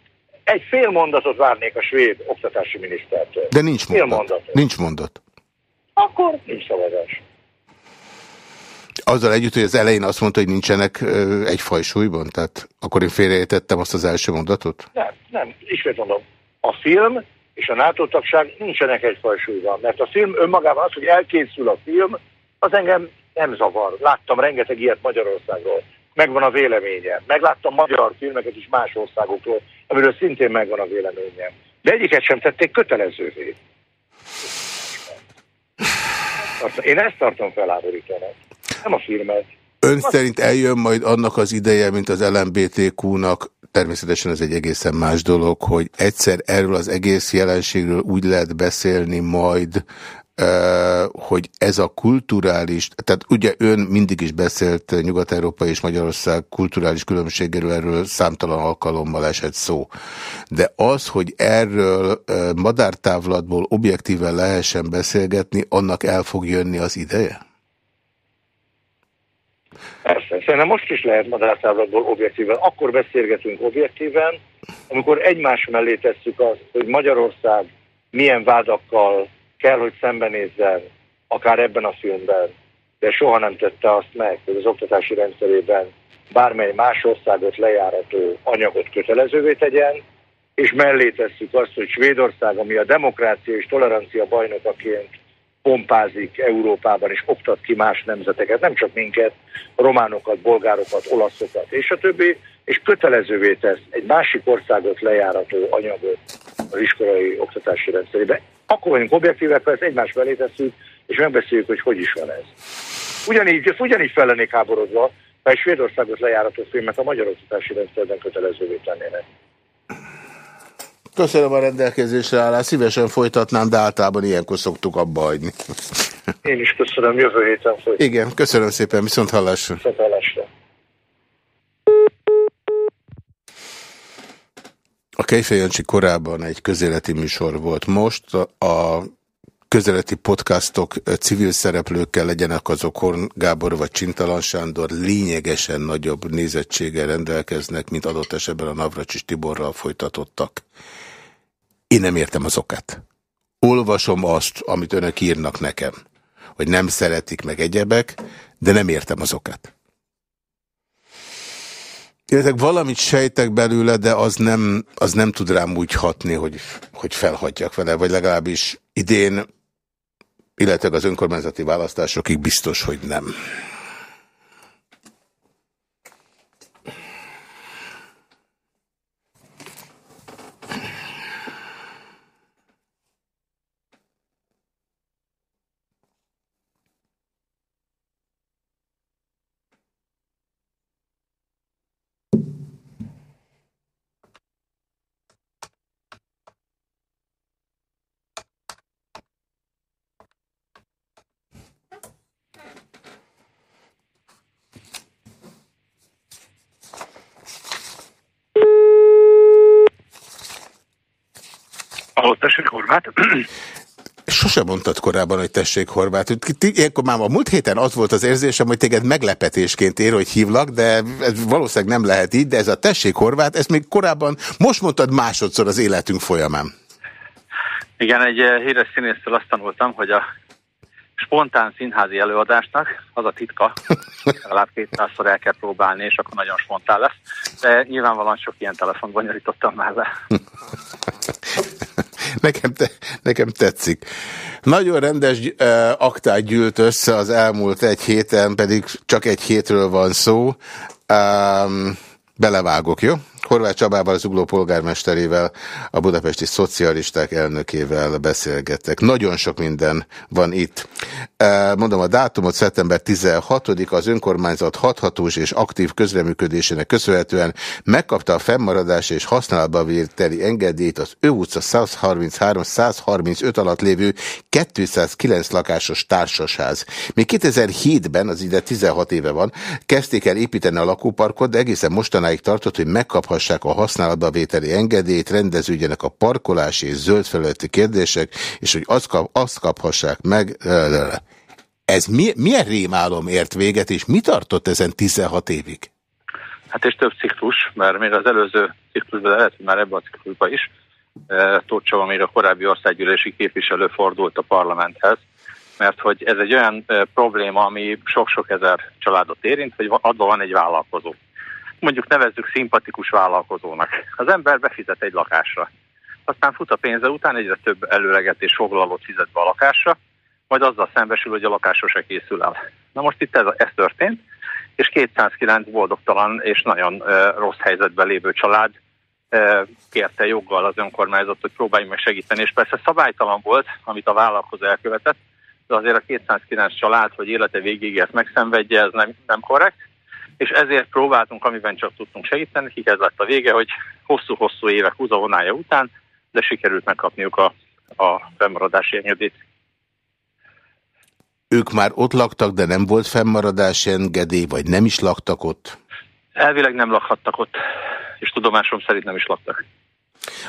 Egy fél mondatot várnék a svéd oktatási minisztertől. De nincs mondat. Fél mondatot. Nincs mondat. Akkor nincs szavazás. Azzal együtt, hogy az elején azt mondta, hogy nincsenek egy fajsúlyban? Tehát akkor én félreértettem azt az első mondatot? Nem, nem. Ismét mondom. A film és a NATO tagság nincsenek egy fajsúlyban. Mert a film önmagában az, hogy elkészül a film, az engem nem zavar. Láttam rengeteg ilyet Magyarországról megvan a véleményem. Megláttam magyar filmeket is más országokról, amiről szintén megvan a véleményem. De egyiket sem tették kötelezővé. Én ezt tartom feláborítanak. Nem a filmet. Ön szerint eljön majd annak az ideje, mint az LMBTQ-nak, természetesen ez egy egészen más dolog, hogy egyszer erről az egész jelenségről úgy lehet beszélni majd, hogy ez a kulturális, tehát ugye ön mindig is beszélt Nyugat-Európa és Magyarország kulturális különbségéről, erről számtalan alkalommal esett szó. De az, hogy erről madártávlatból objektíven lehessen beszélgetni, annak el fog jönni az ideje? Persze, szerintem most is lehet madártávlatból objektíven. Akkor beszélgetünk objektíven, amikor egymás mellé tesszük azt, hogy Magyarország milyen vádakkal kell, hogy szembenézzen, akár ebben a filmben, de soha nem tette azt meg, hogy az oktatási rendszerében bármely más országot lejárató anyagot kötelezővé tegyen, és mellé tesszük azt, hogy Svédország, ami a demokrácia és tolerancia bajnokaként pompázik Európában, és oktat ki más nemzeteket, nem csak minket, románokat, bolgárokat, olaszokat, és a többi, és kötelezővé tesz egy másik országot lejárató anyagot az iskolai oktatási rendszerében. Akkor vagyunk objektívek, ha ezt egymás mellé tesszük, és megbeszéljük, hogy hogy is van ez. Ugyanígy, ezt ugyanígy fel lennék háborodva, ha egy Svédországot lejárató filmet a magyar oktatási rendszerben kötelezővé tennének. Köszönöm a rendelkezésre állás, szívesen folytatnám, de általában ilyenkor szoktuk abba hagyni. Én is köszönöm, jövő héten folytatom. Igen, köszönöm szépen, viszont hallásra. Viszont hallásra. A Kejfejancsi korábban egy közéleti műsor volt. Most a közeleti podcastok civil szereplőkkel legyenek azok Horn Gábor vagy Csintalan Sándor lényegesen nagyobb nézettséggel rendelkeznek, mint adott esetben a Navracsis Tiborral folytatottak. Én nem értem az okát. Olvasom azt, amit önök írnak nekem, hogy nem szeretik meg egyebek, de nem értem az okát. Illetve valamit sejtek belőle, de az nem, az nem tud rám úgy hatni, hogy, hogy felhagyjak vele, vagy legalábbis idén, illetve az önkormányzati választásokig biztos, hogy nem. Horváth. Sose mondtad korábban, hogy tessék Horváth. Ilyenkor már a múlt héten az volt az érzésem, hogy téged meglepetésként ér, hogy hívlak, de ez valószínűleg nem lehet így, de ez a tessék Horváth, ezt még korábban, most mondtad másodszor az életünk folyamán. Igen, egy eh, híres színésztől azt tanultam, hogy a spontán színházi előadásnak az a titka, legalább kétszázszor el kell próbálni, és akkor nagyon spontán lesz. De nyilvánvalóan sok ilyen telefon bonyolítottam már le. nekem, te, nekem tetszik. Nagyon rendes aktát gyűlt össze az elmúlt egy héten, pedig csak egy hétről van szó. Um, belevágok, jó? Horváth Csabával, az Ugló polgármesterével, a budapesti szocialisták elnökével beszélgettek. Nagyon sok minden van itt. Mondom a dátumot, szeptember 16 az önkormányzat hathatós és aktív közreműködésének köszönhetően megkapta a fennmaradás és használatba vételi engedélyt az Ő utca 133-135 alatt lévő 209 lakásos társasház. Még 2007-ben, az ide 16 éve van, kezdték el építeni a lakóparkot, de egészen mostanáig tartott, hogy megkaphassák megkaphassák a használatba vételi engedélyt, rendeződjenek a parkolási és zöld felületi kérdések, és hogy azt, kap, azt kaphassák meg. Ez mi, milyen rémálom ért véget, és mi tartott ezen 16 évig? Hát és több ciklus, mert még az előző ciklusban, lehet, hogy már ebben a ciklusban is, Tóth Csaba még a korábbi országgyűlési képviselő fordult a parlamenthez, mert hogy ez egy olyan probléma, ami sok-sok ezer családot érint, hogy adva van egy vállalkozó mondjuk nevezzük szimpatikus vállalkozónak. Az ember befizet egy lakásra. Aztán fut a pénze után egyre több előleget és foglalót fizet be a lakásra, majd azzal szembesül, hogy a lakásra se készül el. Na most itt ez, ez történt, és 209 boldogtalan és nagyon uh, rossz helyzetben lévő család uh, kérte joggal az önkormányzat, hogy próbáljunk meg segíteni, és persze szabálytalan volt, amit a vállalkozó elkövetett, de azért a 209 család, hogy élete végéig ezt megszenvedje, ez nem, nem korrekt, és ezért próbáltunk, amiben csak tudtunk segíteni, nekik ez lett a vége, hogy hosszú-hosszú évek húzavonája után, de sikerült megkapniuk a, a fennmaradási engedélyt. Ők már ott laktak, de nem volt fennmaradási engedély, vagy nem is laktak ott? Elvileg nem lakhattak ott, és tudomásom szerint nem is laktak.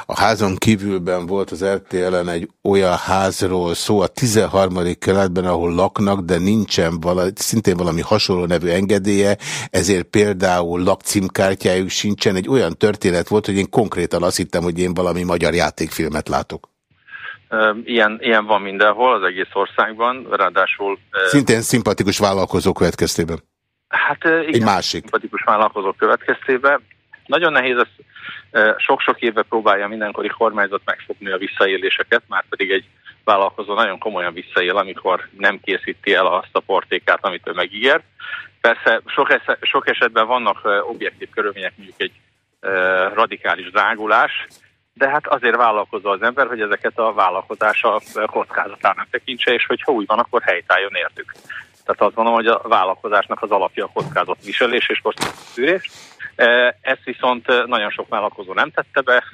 A házon kívülben volt az RTL-en egy olyan házról szó a 13. keletben, ahol laknak, de nincsen vala, szintén valami hasonló nevű engedélye, ezért például lakcímkártyájuk sincsen. Egy olyan történet volt, hogy én konkrétan azt hittem, hogy én valami magyar játékfilmet látok. Ilyen, ilyen van mindenhol az egész országban, ráadásul... Szintén szimpatikus vállalkozó következtében. Hát igen, Egy másik. szimpatikus vállalkozó következtében. Nagyon nehéz ezt sok-sok éve próbálja mindenkori kormányzat megfogni a visszaéléseket, már pedig egy vállalkozó nagyon komolyan visszaél, amikor nem készíti el azt a portékát, amit ő megígért. Persze sok, eset, sok esetben vannak objektív körülmények, mondjuk egy radikális drágulás, de hát azért vállalkozó az ember, hogy ezeket a vállalkozása kockázatának tekintse, és hogy ha úgy van, akkor helytálljon értük. Tehát azt mondom, hogy a vállalkozásnak az alapja a kockázat viselés és kockázatszűrés. Ezt viszont nagyon sok vállalkozó nem tette be,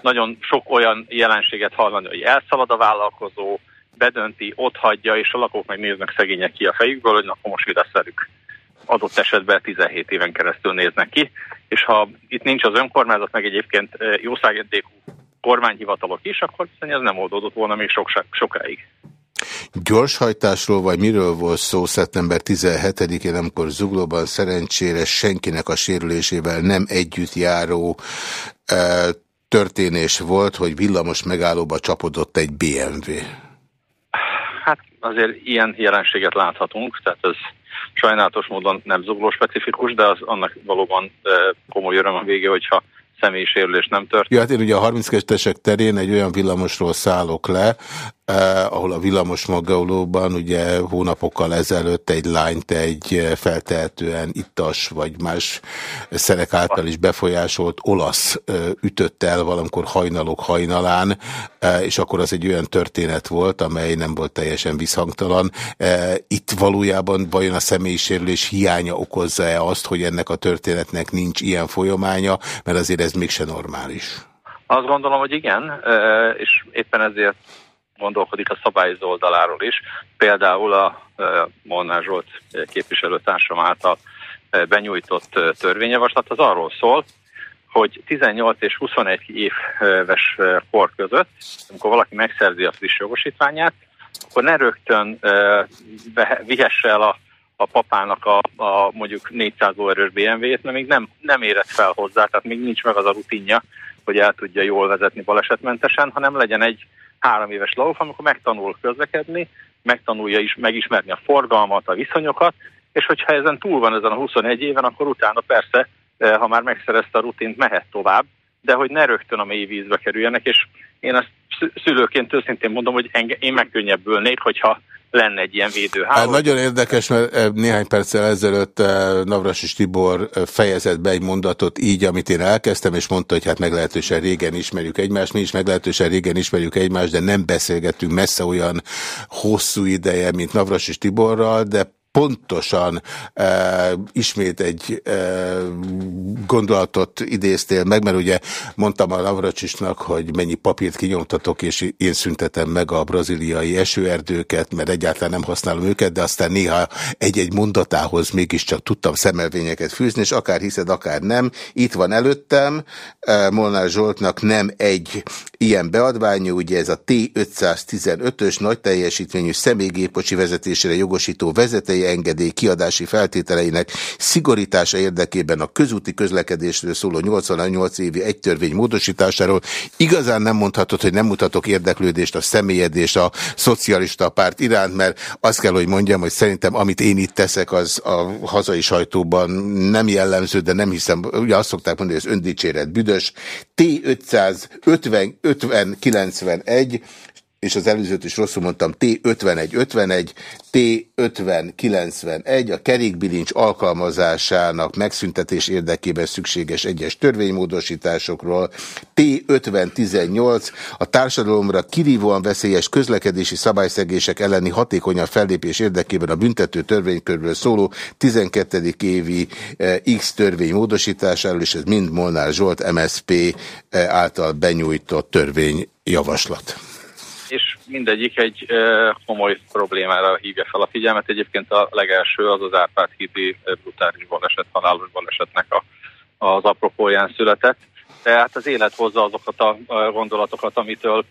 nagyon sok olyan jelenséget hallani, hogy elszalad a vállalkozó, bedönti, ott hagyja, és a lakók meg néznek szegények ki a fejükből, hogy na, most mi lesz velük. adott esetben 17 éven keresztül néznek ki, és ha itt nincs az önkormányzat, meg egyébként jószágedékú kormányhivatalok is, akkor ez nem oldódott volna még sok, sokáig. Gyorshajtásról, vagy miről volt szó szeptember 17-én, amikor Zuglóban szerencsére senkinek a sérülésével nem együtt járó e, történés volt, hogy villamos megállóba csapodott egy BMW? Hát azért ilyen jelenséget láthatunk, tehát ez sajnálatos módon nem zugló specifikus, de az annak valóban e, komoly öröm a vége, hogyha személyi sérülés nem történt. Ja, hát én ugye a 32-esek terén egy olyan villamosról szállok le, eh, ahol a villamos magalóban ugye hónapokkal ezelőtt egy lányt egy eh, feltehetően ittas vagy más szerek által is befolyásolt olasz eh, ütött el valamikor hajnalok hajnalán, és akkor az egy olyan történet volt, amely nem volt teljesen visszhangtalan. Eh, itt valójában vajon a személyisérülés hiánya okozza-e azt, hogy ennek a történetnek nincs ilyen folyamánya, mert azért ez mégse normális. Azt gondolom, hogy igen, és éppen ezért gondolkodik a szabályozó oldaláról is. Például a Molnár Zsolt képviselőtársam által benyújtott törvényjavaslat az arról szól, hogy 18 és 21 éves kor között, amikor valaki megszerzi a friss jogosítványát, akkor ne rögtön vihesse el a, a papának a, a mondjuk 400 lóerős BMW-t, mert még nem, nem érett fel hozzá, tehát még nincs meg az a rutinja, hogy el tudja jól vezetni balesetmentesen, hanem legyen egy három éves lauf, amikor megtanul közlekedni, megtanulja is megismerni a forgalmat, a viszonyokat, és hogyha ezen túl van ezen a 21 éven, akkor utána persze, eh, ha már megszerezte a rutint, mehet tovább, de hogy ne rögtön a mély vízbe kerüljenek, és én ezt szülőként őszintén mondom, hogy enge, én megkönnyebbülnék, hogyha lenne egy ilyen védőháló. Hát nagyon érdekes, mert eh, néhány perccel ezelőtt eh, Navras Tibor eh, fejezett be egy mondatot így, amit én elkezdtem, és mondta, hogy hát meglehetősen régen ismerjük egymást, mi is meglehetősen régen ismerjük egymást, de nem beszélgettünk messze olyan hosszú ideje, mint Navras Tiborral, de pontosan e, ismét egy e, gondolatot idéztél meg, mert ugye mondtam a Lavracsisnak, hogy mennyi papírt kinyomtatok, és én szüntetem meg a braziliai esőerdőket, mert egyáltalán nem használom őket, de aztán néha egy-egy mondatához mégiscsak tudtam szemelvényeket fűzni, és akár hiszed, akár nem. Itt van előttem, e, Molnár Zsoltnak nem egy ilyen beadványa, ugye ez a T515-ös nagy teljesítményű személygépocsi vezetésére jogosító vezetői engedély kiadási feltételeinek szigorítása érdekében a közúti közlekedésről szóló 88 évi egy törvény módosításáról. Igazán nem mondhatod, hogy nem mutatok érdeklődést a személyed és a szocialista párt iránt, mert azt kell, hogy mondjam, hogy szerintem amit én itt teszek, az a hazai sajtóban nem jellemző, de nem hiszem, ugye azt szokták mondani, hogy az öndicséret büdös. T550 50 91 és az előzőt is rosszul mondtam, T5151, T5091, a kerékbilincs alkalmazásának megszüntetés érdekében szükséges egyes törvénymódosításokról, T5018, a társadalomra kirívóan veszélyes közlekedési szabályszegések elleni hatékonyabb fellépés érdekében a büntető törvénykörről szóló 12. évi eh, X törvény módosításáról, és ez mind Molnár Zsolt MSP eh, által benyújtott törvényjavaslat mindegyik egy komoly problémára hívja fel a figyelmet. Egyébként a legelső az az Árpád hídi brutális baleset, halálos balesetnek a, az apropóján született. Tehát az élet hozza azokat a gondolatokat, amitől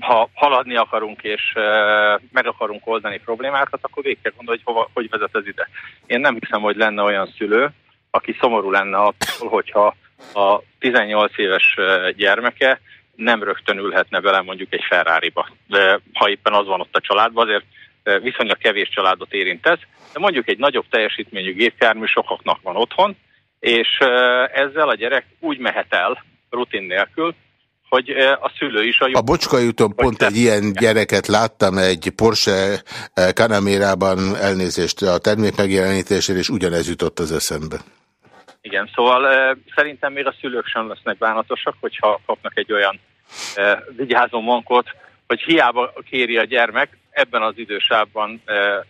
ha haladni akarunk és meg akarunk oldani problémákat, akkor végig kell gondolni, hogy hova, hogy vezet ez ide. Én nem hiszem, hogy lenne olyan szülő, aki szomorú lenne attól, hogyha a 18 éves gyermeke nem rögtön ülhetne bele mondjuk egy Ferrari-ba. De ha éppen az van ott a családban, azért eh, viszonylag kevés családot érint ez, de mondjuk egy nagyobb teljesítményű gépjármű sokaknak van otthon, és eh, ezzel a gyerek úgy mehet el rutin nélkül, hogy eh, a szülő is a jó. A Bocskai úton pont egy ilyen gyereket láttam egy Porsche Canamérában elnézést a termék megjelenítésére, és ugyanez jutott az eszembe. Igen, szóval szerintem még a szülők sem lesznek bánatosak, hogyha kapnak egy olyan vigyázó mankot, hogy hiába kéri a gyermek, ebben az idősában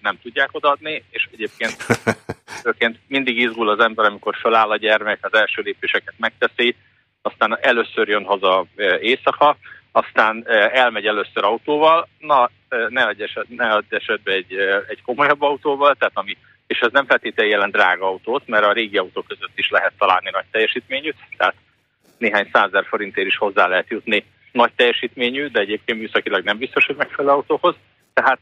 nem tudják odaadni, és egyébként főként mindig izgul az ember, amikor feláll a gyermek, az első lépéseket megteszi, aztán először jön haza éjszaka, aztán elmegy először autóval, na ne adj, eset, ne adj esetben egy, egy komolyabb autóval, tehát ami és ez nem feltétlenül jelent drága autót, mert a régi autók között is lehet találni nagy teljesítményűt, tehát néhány százer forintért is hozzá lehet jutni nagy teljesítményű, de egyébként műszakilag nem biztos, hogy megfelelő autóhoz. Tehát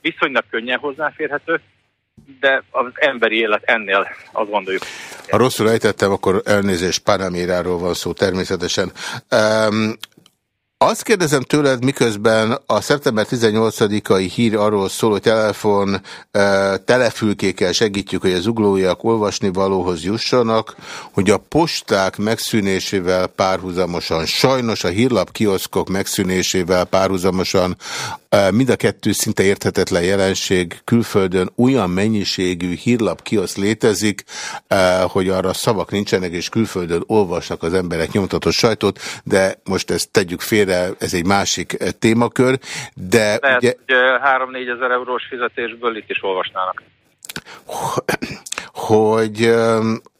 viszonylag könnyen hozzáférhető, de az emberi élet ennél azt gondoljuk. Ha rosszul ejtettem, akkor elnézést Panaméráról van szó természetesen. Azt kérdezem tőled, miközben a szeptember 18-ai hír arról szól, hogy telefon telefülkékkel segítjük, hogy az uglóiak olvasni valóhoz jussanak, hogy a posták megszűnésével párhuzamosan, sajnos a hírlap kioszkok megszűnésével párhuzamosan Mind a kettő szinte érthetetlen jelenség. Külföldön olyan mennyiségű hírlap kiosz létezik, hogy arra szavak nincsenek, és külföldön olvasnak az emberek nyomtatott sajtót, de most ezt tegyük félre, ez egy másik témakör. De Lehet, ugye, hogy 3-4 ezer eurós fizetésből itt is olvasnának. Hogy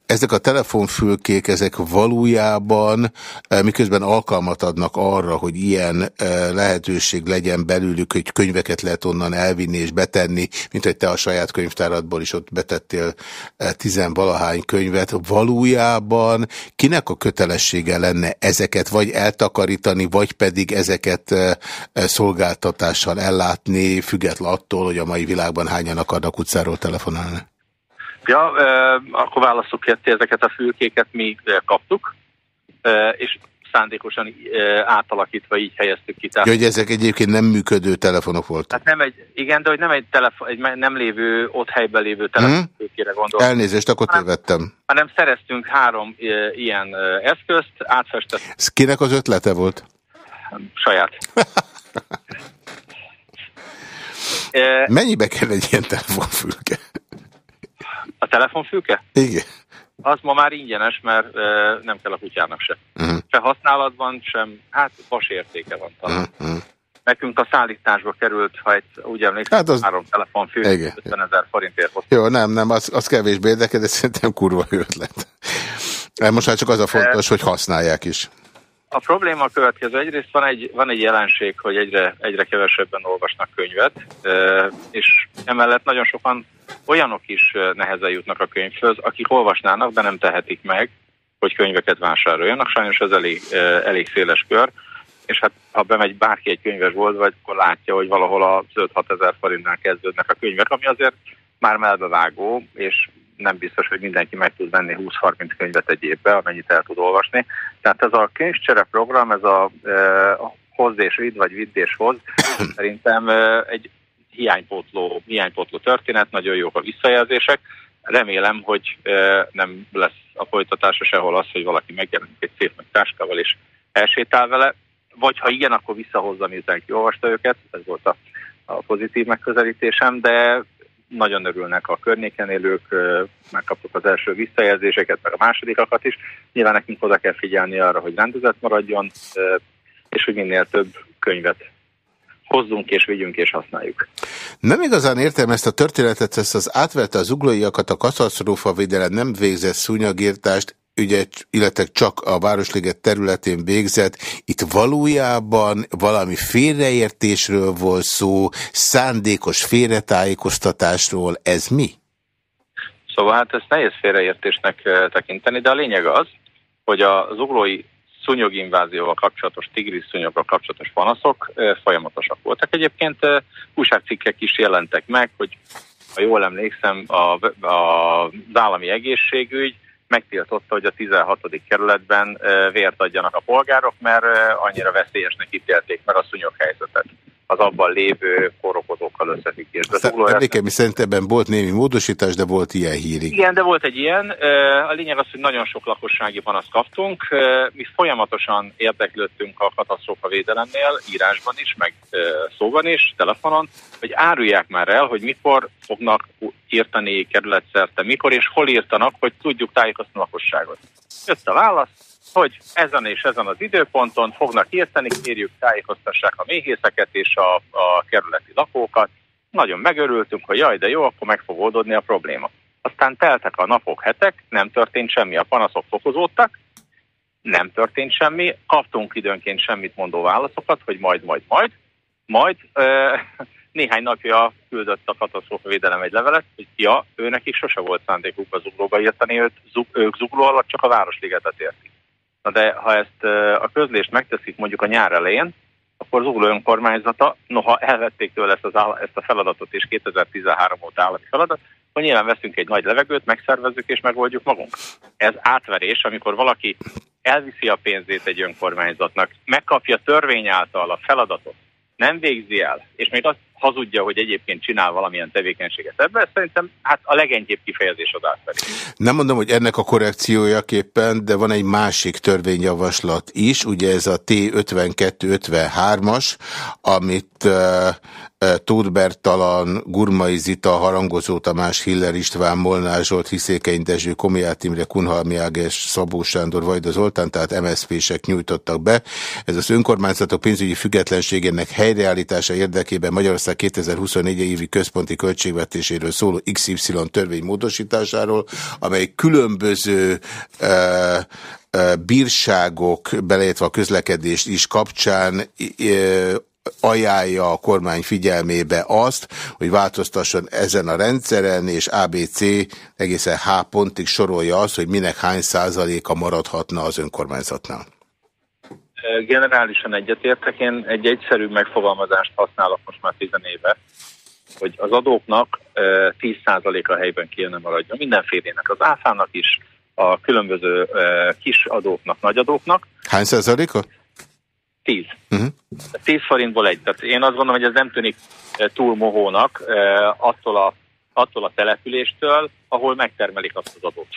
ezek a telefonfülkék, ezek valójában eh, miközben alkalmat adnak arra, hogy ilyen eh, lehetőség legyen belőlük, hogy könyveket lehet onnan elvinni és betenni, mint hogy te a saját könyvtáradból is ott betettél eh, tizenvalahány könyvet. Valójában kinek a kötelessége lenne ezeket vagy eltakarítani, vagy pedig ezeket szolgáltatással ellátni, független attól, hogy a mai világban hányan akarnak utcáról telefonálni? Ja, akkor válaszok ketté ezeket a fülkéket mi kaptuk, és szándékosan átalakítva így helyeztük ki. Tehát, ja, hogy ezek egyébként nem működő telefonok voltak? Hát nem egy, igen, de hogy nem egy, telefon, egy nem lévő, ott helyben lévő telefonfülkére hmm? gondolom. Elnézést, akkor hanem, tévedtem. Hanem szereztünk három e, ilyen eszközt, átfestett. Ez kinek az ötlete volt? Saját. Mennyibe kell egy ilyen telefonfülke? Telefonfülke? Igen. Az ma már ingyenes, mert uh, nem kell a kutyának se. Uh -huh. Se használatban, sem, hát vas értéke van talán. Uh -huh. Nekünk a szállításba került, ha egy, úgy emlékszem, hát az... három telefonfülke, 50 ezer forintért hoztam. Jó, nem, nem, az, az kevésbé érdekel, de szerintem kurva ötlet. Most már csak az a fontos, hogy használják is. A probléma következő. Egyrészt van egy, van egy jelenség, hogy egyre, egyre kevesebben olvasnak könyvet, és emellett nagyon sokan olyanok is nehezen jutnak a könyvhöz, akik olvasnának, de nem tehetik meg, hogy könyveket vásároljanak. Sajnos ez elég, elég széles kör, és hát ha bemegy bárki egy könyves volt, vagy akkor látja, hogy valahol a 5-6 ezer forintnál kezdődnek a könyvek, ami azért már melbevágó, és nem biztos, hogy mindenki meg tud venni 20-30 könyvet egy évbe, amennyit el tud olvasni. Tehát ez a könyvcsere program, ez a e, hozz és vidd, vagy vidd és hoz, szerintem e, egy hiánypótló, hiánypótló történet, nagyon jók a visszajelzések. Remélem, hogy e, nem lesz a folytatása sehol az, hogy valaki megjelenik egy szép meg táskával és elsétál vele, vagy ha igen, akkor visszahozza, mindenki olvasta őket, ez volt a, a pozitív megközelítésem, de nagyon örülnek a környéken élők, megkaptuk az első visszajelzéseket, meg a másodikakat is. Nyilván nekünk oda kell figyelni arra, hogy rendezett maradjon, és hogy minél több könyvet hozzunk és vigyünk és használjuk. Nem igazán értem ezt a történetet, ezt az átverte az uglóiakat a katasztrófa védelem nem végzett szúnyagírtást, ügyet, illetve csak a Városliget területén végzett, itt valójában valami félreértésről volt szó, szándékos félretájékoztatásról, ez mi? Szóval hát ezt nehéz félreértésnek eh, tekinteni, de a lényeg az, hogy az uglói szúnyoginvázióval kapcsolatos, tigris szúnyokkal kapcsolatos panaszok eh, folyamatosak voltak. Egyébként eh, újságcikkek is jelentek meg, hogy ha jól emlékszem, a, a, az állami egészségügy megtiltotta, hogy a 16. kerületben vért adjanak a polgárok, mert annyira veszélyesnek ítélték meg a szúnyog helyzetet az abban lévő korokozókkal összefüggésben. Emlékeim szerint ebben volt némi módosítás, de volt ilyen hírig. Igen, de volt egy ilyen. A lényeg az, hogy nagyon sok lakossági panaszt kaptunk. Mi folyamatosan érdeklődtünk a katasztrófa védelemnél, írásban is, meg szóban is, telefonon, hogy árulják már el, hogy mikor fognak írtani kerületszerte, mikor és hol írtanak, hogy tudjuk tájékoztatni a lakosságot. Jött a válasz, hogy ezen és ezen az időponton fognak írteni, kérjük tájékoztassák a méhészeket és a, a kerületi lakókat. Nagyon megörültünk, hogy jaj, de jó, akkor meg fog oldódni a probléma. Aztán teltek a napok, hetek, nem történt semmi, a panaszok fokozódtak, nem történt semmi, kaptunk időnként semmit mondó válaszokat, hogy majd, majd, majd, majd ö, néhány napja küldött a katasztrófa védelem egy levelet, hogy ja, ő nekik sose volt szándékukba zuglóba írtani, őt, zug, ők zugló alatt csak a Városligetet értik. Na de ha ezt a közlést megteszik mondjuk a nyár elején, akkor Zugló önkormányzata, noha elvették tőle ezt, az áll, ezt a feladatot, és 2013 óta állami feladat, hogy nyilván veszünk egy nagy levegőt, megszervezzük és megoldjuk magunk. Ez átverés, amikor valaki elviszi a pénzét egy önkormányzatnak, megkapja törvény által a feladatot, nem végzi el, és még azt hazudja, hogy egyébként csinál valamilyen tevékenységet ebben, szerintem hát a legenyhébb kifejezés az átfelé. Nem mondom, hogy ennek a korrekciójaképpen, de van egy másik törvényjavaslat is, ugye ez a T52-53-as, amit uh, Tóth Bertalan, Gurmai Zita, Harangozó Tamás, Hiller István, Molnár Zsolt, Hiszékeny Dezső, Komiát Imre, Kunhalmi Ágnes, Szabó Sándor, Vajda Zoltán, tehát MSZP-sek nyújtottak be. Ez az önkormányzatok pénzügyi függetlenségének helyreállítása érdekében Magyarország 2024 évi központi költségvetéséről szóló XY törvény módosításáról, amely különböző uh, bírságok, beleértve a közlekedést is kapcsán ajánlja a kormány figyelmébe azt, hogy változtasson ezen a rendszeren, és ABC egészen H pontig sorolja azt, hogy minek hány százaléka maradhatna az önkormányzatnál. Generálisan egyetértek, én egy egyszerű megfogalmazást használok most már tizen éve, hogy az adóknak 10%-a helyben kéne maradjon, mindenfélének, az áfának is, a különböző kis adóknak, nagy adóknak. Hány százaléka? 10. Uh-huh. 10 forintból egy. Tehát én azt gondolom, hogy ez nem tűnik túl mohónak attól a, attól a településtől, ahol megtermelik azt az adót.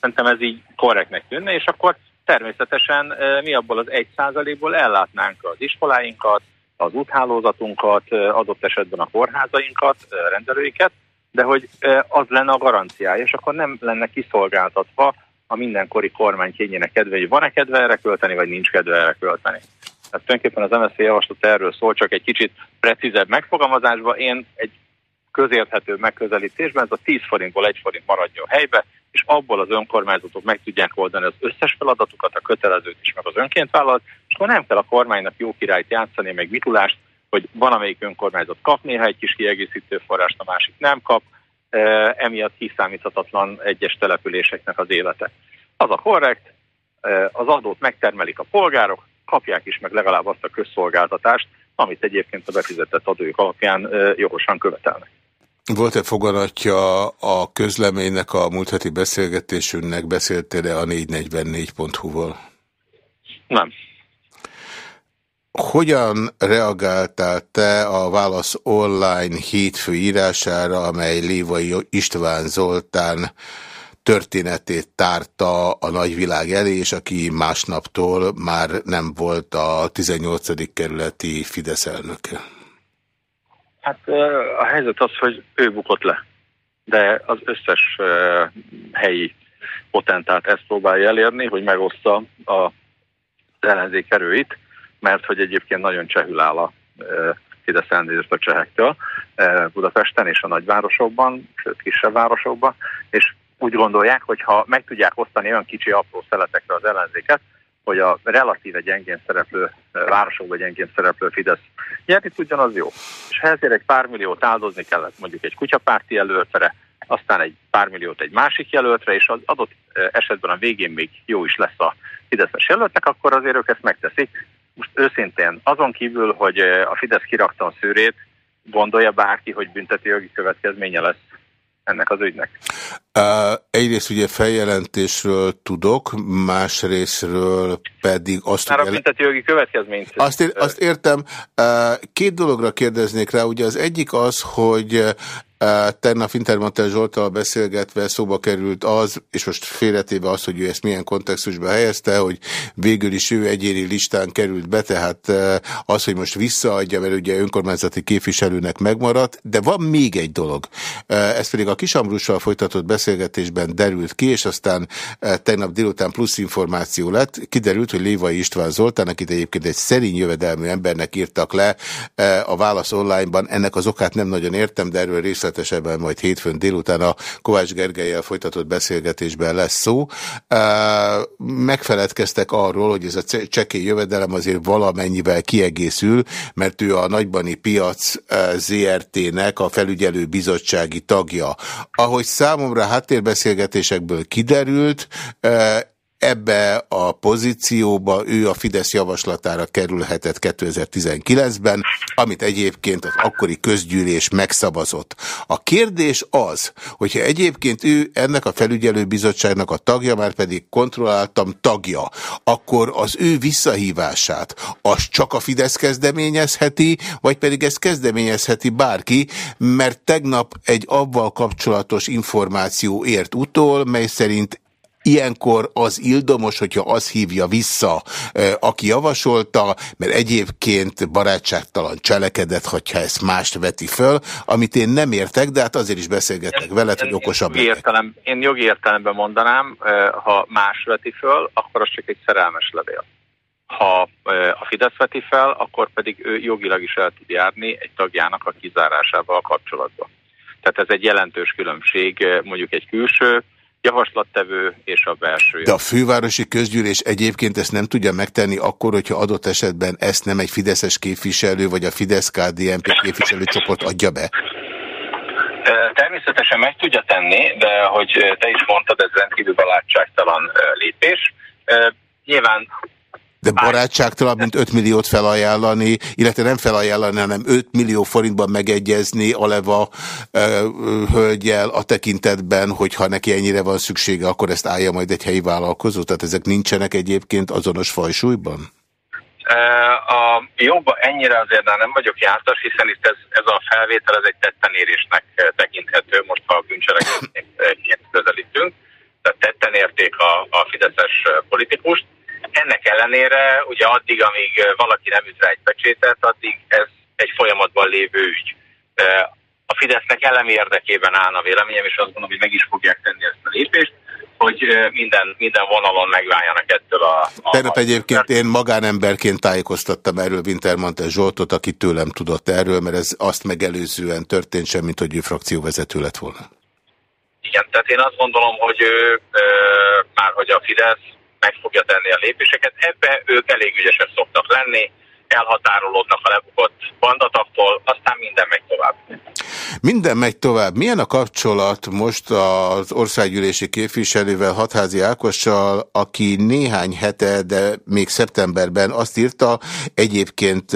Szerintem ez így korrektnek tűnne, és akkor természetesen mi abból az egy százalékból ellátnánk az iskoláinkat, az úthálózatunkat, adott esetben a kórházainkat, rendelőiket, de hogy az lenne a garanciája, és akkor nem lenne kiszolgáltatva a mindenkori kormány kényének kedve, hogy van-e kedve erre költeni, vagy nincs kedve erre költeni. Tehát tulajdonképpen az MSZP javaslat erről szól, csak egy kicsit precízebb megfogalmazásban. Én egy közérthető megközelítésben ez a 10 forintból 1 forint maradjon helybe, és abból az önkormányzatok meg tudják oldani az összes feladatukat, a kötelezőt is, meg az önként vállalat, és akkor nem kell a kormánynak jó királyt játszani, meg Mikulást, hogy van amelyik önkormányzat kap néha egy kis kiegészítő forrást, a másik nem kap, emiatt kiszámíthatatlan egyes településeknek az élete. Az a korrekt, az adót megtermelik a polgárok, kapják is meg legalább azt a közszolgáltatást, amit egyébként a befizetett adók alapján jogosan követelnek. Volt-e foganatja a közleménynek a múlt heti beszélgetésünknek, beszéltél-e a 444.hu-val? Nem. Hogyan reagáltál te a Válasz Online hétfő írására, amely Lévai István Zoltán történetét tárta a nagyvilág elé, és aki másnaptól már nem volt a 18. kerületi Fidesz elnöke. Hát a helyzet az, hogy ő bukott le, de az összes helyi potentát ezt próbálja elérni, hogy megoszta a ellenzék erőit, mert hogy egyébként nagyon csehül áll a Fidesz elnézést a csehektől Budapesten és a nagyvárosokban, sőt kisebb városokban, és úgy gondolják, hogy ha meg tudják osztani olyan kicsi apró szeletekre az ellenzéket, hogy a relatíve gyengén szereplő városokban gyengén szereplő Fidesz nyerni tudjon, az jó. És ezért egy pár milliót áldozni kellett mondjuk egy kutyapárti jelöltre, aztán egy pár milliót egy másik jelöltre, és az adott esetben a végén még jó is lesz a Fideszes jelöltnek, akkor azért ők ezt megteszik. Most őszintén, azon kívül, hogy a Fidesz kirakta a szűrét, gondolja bárki, hogy bünteti jogi következménye lesz ennek az ügynek? Egyrészt ugye feljelentésről tudok, másrésztről pedig azt... Már a büntető jogi következményt. Azt, ér, azt értem. Két dologra kérdeznék rá. Ugye az egyik az, hogy Tegnap Intermantel Zsoltal beszélgetve szóba került az, és most félretéve az, hogy ő ezt milyen kontextusba helyezte, hogy végül is ő egyéni listán került be, tehát az, hogy most visszaadja, mert ugye önkormányzati képviselőnek megmaradt, de van még egy dolog. Ez pedig a Kisamrussal folytatott beszélgetés, beszélgetésben derült ki, és aztán tegnap délután plusz információ lett. Kiderült, hogy Lévai István Zoltán, akit egyébként egy szerény jövedelmű embernek írtak le a Válasz online-ban. Ennek az okát nem nagyon értem, de erről részletesebben majd hétfőn délután a Kovács Gergelyel folytatott beszélgetésben lesz szó. Megfeledkeztek arról, hogy ez a csekély jövedelem azért valamennyivel kiegészül, mert ő a nagybani piac ZRT-nek a felügyelő bizottsági tagja. Ahogy számomra háttérbeszélgetésekből kiderült, ebbe a pozícióba ő a Fidesz javaslatára kerülhetett 2019-ben, amit egyébként az akkori közgyűlés megszavazott. A kérdés az, hogyha egyébként ő ennek a felügyelőbizottságnak a tagja, már pedig kontrolláltam tagja, akkor az ő visszahívását az csak a Fidesz kezdeményezheti, vagy pedig ezt kezdeményezheti bárki, mert tegnap egy avval kapcsolatos információ ért utol, mely szerint Ilyenkor az ildomos, hogyha az hívja vissza, aki javasolta, mert egyébként barátságtalan cselekedett, hogyha ezt mást veti föl, amit én nem értek, de hát azért is beszélgetek veled, hogy okosabb jogi értelem, Én jogi értelemben mondanám, ha más veti föl, akkor az csak egy szerelmes levél. Ha a Fidesz veti fel, akkor pedig ő jogilag is el tud járni egy tagjának a kizárásával kapcsolatban. Tehát ez egy jelentős különbség, mondjuk egy külső javaslattevő és a belső. De a fővárosi közgyűlés egyébként ezt nem tudja megtenni akkor, hogyha adott esetben ezt nem egy Fideszes képviselő, vagy a Fidesz-KDNP képviselőcsoport adja be? Természetesen meg tudja tenni, de hogy te is mondtad, ez rendkívül barátságtalan lépés. Nyilván de barátságtalan, mint 5 milliót felajánlani, illetve nem felajánlani, hanem 5 millió forintban megegyezni Aleva ö, hölgyel a tekintetben, hogyha neki ennyire van szüksége, akkor ezt állja majd egy helyi vállalkozó? Tehát ezek nincsenek egyébként azonos fajsúlyban? A jobban ennyire azért nem vagyok jártas, hiszen itt ez, ez a felvétel ez egy tettenérésnek tekinthető, most ha a bűncselekményként közelítünk. Tehát tetten érték a, a fideszes politikust ennek ellenére, ugye addig, amíg valaki nem üt rá egy pecsétet, addig ez egy folyamatban lévő ügy. A Fidesznek elemi érdekében állna véleményem, és azt gondolom, hogy meg is fogják tenni ezt a lépést, hogy minden, minden vonalon megváljanak ettől a... a Tegnap egyébként én magánemberként tájékoztattam erről Wintermantel Zsoltot, aki tőlem tudott erről, mert ez azt megelőzően történt sem, mint hogy ő frakcióvezető lett volna. Igen, tehát én azt gondolom, hogy ő, már hogy a Fidesz meg fogja tenni a lépéseket. Ebbe ők elég ügyesek szoktak lenni, elhatárolódnak a lebukott bandataktól, aztán minden megy tovább. Minden megy tovább. Milyen a kapcsolat most az országgyűlési képviselővel, Hatházi Ákossal, aki néhány hete, de még szeptemberben azt írta, egyébként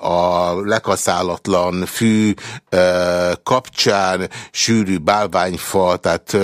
a lekaszálatlan fű kapcsán sűrű bálványfa, tehát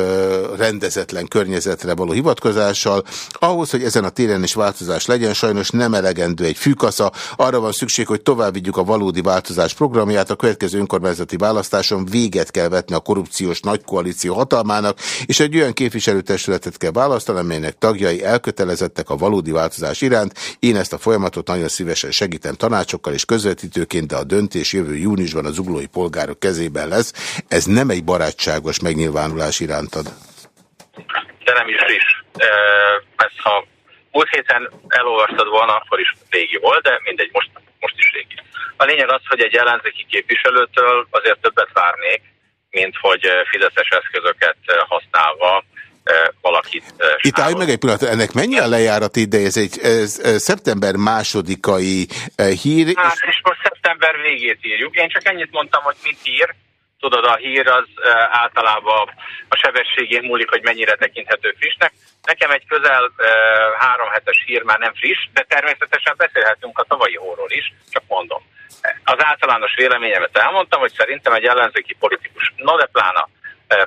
rendezetlen környezetre való hivatkozással. Ahhoz, hogy ezen a téren is változás legyen, sajnos nem elegendő egy fűkasza, arra van szükség, hogy tovább vigyük a valódi változás programját, a következő önkormányzati választáson véget kell vetni a korrupciós nagykoalíció hatalmának, és egy olyan képviselőtestületet kell választani, amelynek tagjai elkötelezettek a valódi változás iránt. Én ezt a folyamatot nagyon szívesen segítem tanácsokkal és közvetítőként, de a döntés jövő júniusban az uglói polgárok kezében lesz. Ez nem egy barátságos megnyilvánulás irántad. De nem is is. Ez, ha múlt héten elolvastad volna, akkor is régi volt, de mindegy, most, most is régi. A lényeg az, hogy egy ellenzéki képviselőtől azért többet várnék, mint hogy fideszes eszközöket használva valakit. Itt állj meg egy pillanat, ennek mennyi a lejárat ideje? Ez egy ez, szeptember másodikai hír. Hát, és... és most szeptember végét írjuk. Én csak ennyit mondtam, hogy mit ír. Tudod, a hír az általában a sebességén múlik, hogy mennyire tekinthető frissnek. Nekem egy közel három hetes hír már nem friss, de természetesen beszélhetünk a tavalyi hóról is, csak mondom. Az általános véleményemet elmondtam, hogy szerintem egy ellenzéki politikus, no de plána,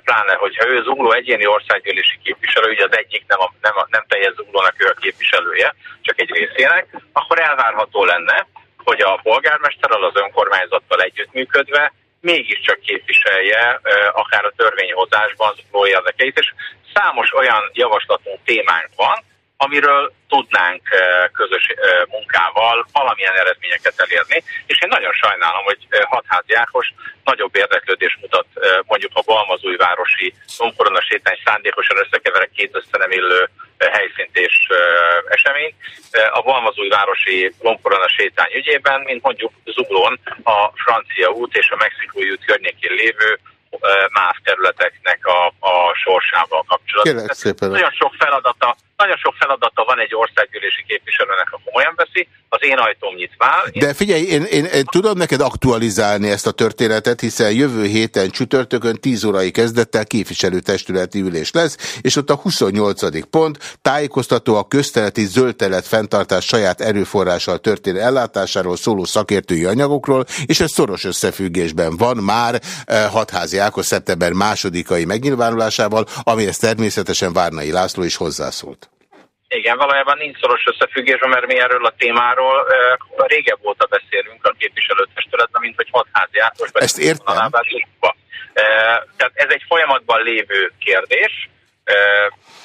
pláne, hogyha ő zugló egyéni országgyűlési képviselő, ugye az egyik nem, a, nem, a, nem teljes zuglónak ő a képviselője, csak egy részének, akkor elvárható lenne, hogy a polgármesterrel, az önkormányzattal együttműködve mégiscsak képviselje akár a törvényhozásban zugló érdekeit, és számos olyan javaslatunk témánk van, amiről tudnánk közös munkával valamilyen eredményeket elérni, és én nagyon sajnálom, hogy Hatházi Ákos nagyobb érdeklődést mutat mondjuk a Balmazújvárosi Domkorona sétány szándékosan összekeverek két össze nem illő helyszínt és esemény. A Balmazújvárosi Domkorona sétány ügyében, mint mondjuk Zuglón a francia út és a mexikói út környékén lévő más területeknek a, a sorsával kapcsolatban. Nagyon sok feladata nagyon sok feladata van egy országgyűlési képviselőnek, ha komolyan veszi, az én ajtóm nyitva. De figyelj, én, én, én tudom neked aktualizálni ezt a történetet, hiszen jövő héten csütörtökön 10 órai kezdettel képviselőtestületi ülés lesz, és ott a 28. pont tájékoztató a közteleti zöldtelet fenntartás saját erőforrással történő ellátásáról szóló szakértői anyagokról, és ez szoros összefüggésben van már eh, hatházi Ákos szeptember másodikai megnyilvánulásával, amihez természetesen Várnai László is hozzászólt. Igen, valójában nincs szoros összefüggés, mert mi erről a témáról uh, régebb óta beszélünk a képviselőtestületben, mint hogy hatházi átlós Ezt értem. Uh, tehát ez egy folyamatban lévő kérdés.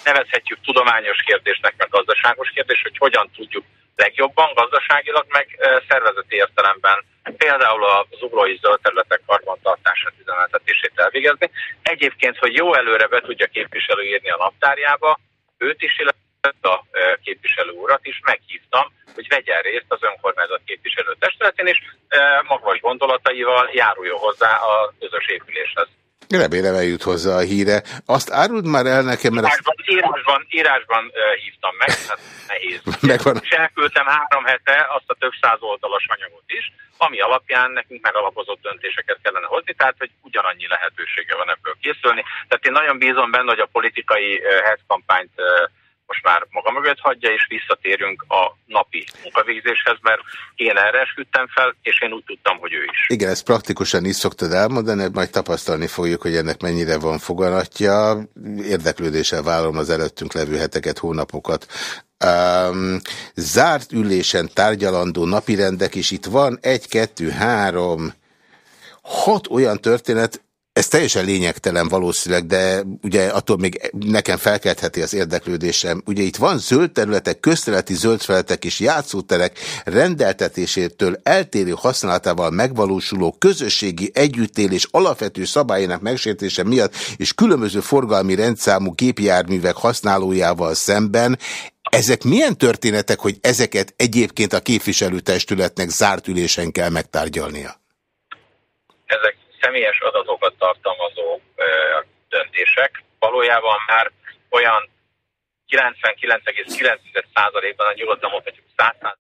Nevezhetjük tudományos kérdésnek, meg gazdaságos kérdés, hogy hogyan tudjuk legjobban gazdaságilag, meg szervezeti értelemben például az ugrói zöld területek karbantartását, üzemeltetését elvégezni. Egyébként, hogy jó előre be tudja képviselő írni a naptárjába, őt is, illetve a képviselő urat is meghívtam, hogy vegyen részt az önkormányzat képviselő testületén, és magas gondolataival járuljon hozzá a közös épüléshez. Remélem eljut hozzá a híre. Azt áruld már el nekem, mert... Írásban, azt... írásban, írásban uh, hívtam meg, hát nehéz. Megvan. És elküldtem három hete azt a több száz oldalas anyagot is, ami alapján nekünk megalapozott döntéseket kellene hozni, tehát hogy ugyanannyi lehetősége van ebből készülni. Tehát én nagyon bízom benne, hogy a politikai uh, headkampányt uh, most már maga mögött hagyja, és visszatérünk a napi munkavégzéshez, mert én erre esküdtem fel, és én úgy tudtam, hogy ő is. Igen, ezt praktikusan is szoktad elmondani, majd tapasztalni fogjuk, hogy ennek mennyire van foganatja. Érdeklődéssel vállom az előttünk levő heteket, hónapokat. Um, zárt ülésen tárgyalandó napirendek, és itt van egy, kettő, három, hat olyan történet, ez teljesen lényegtelen valószínűleg, de ugye attól még nekem felkeltheti az érdeklődésem. Ugye itt van zöld területek, közterületi zöld felületek és játszóterek rendeltetésétől eltérő használatával megvalósuló közösségi együttélés alapvető szabályának megsértése miatt és különböző forgalmi rendszámú gépjárművek használójával szemben ezek milyen történetek, hogy ezeket egyébként a képviselőtestületnek zárt ülésen kell megtárgyalnia? Ezek személyes adatokat tartalmazó döntések valójában már olyan 99,9%-ban, a nyugodtan mondhatjuk 100%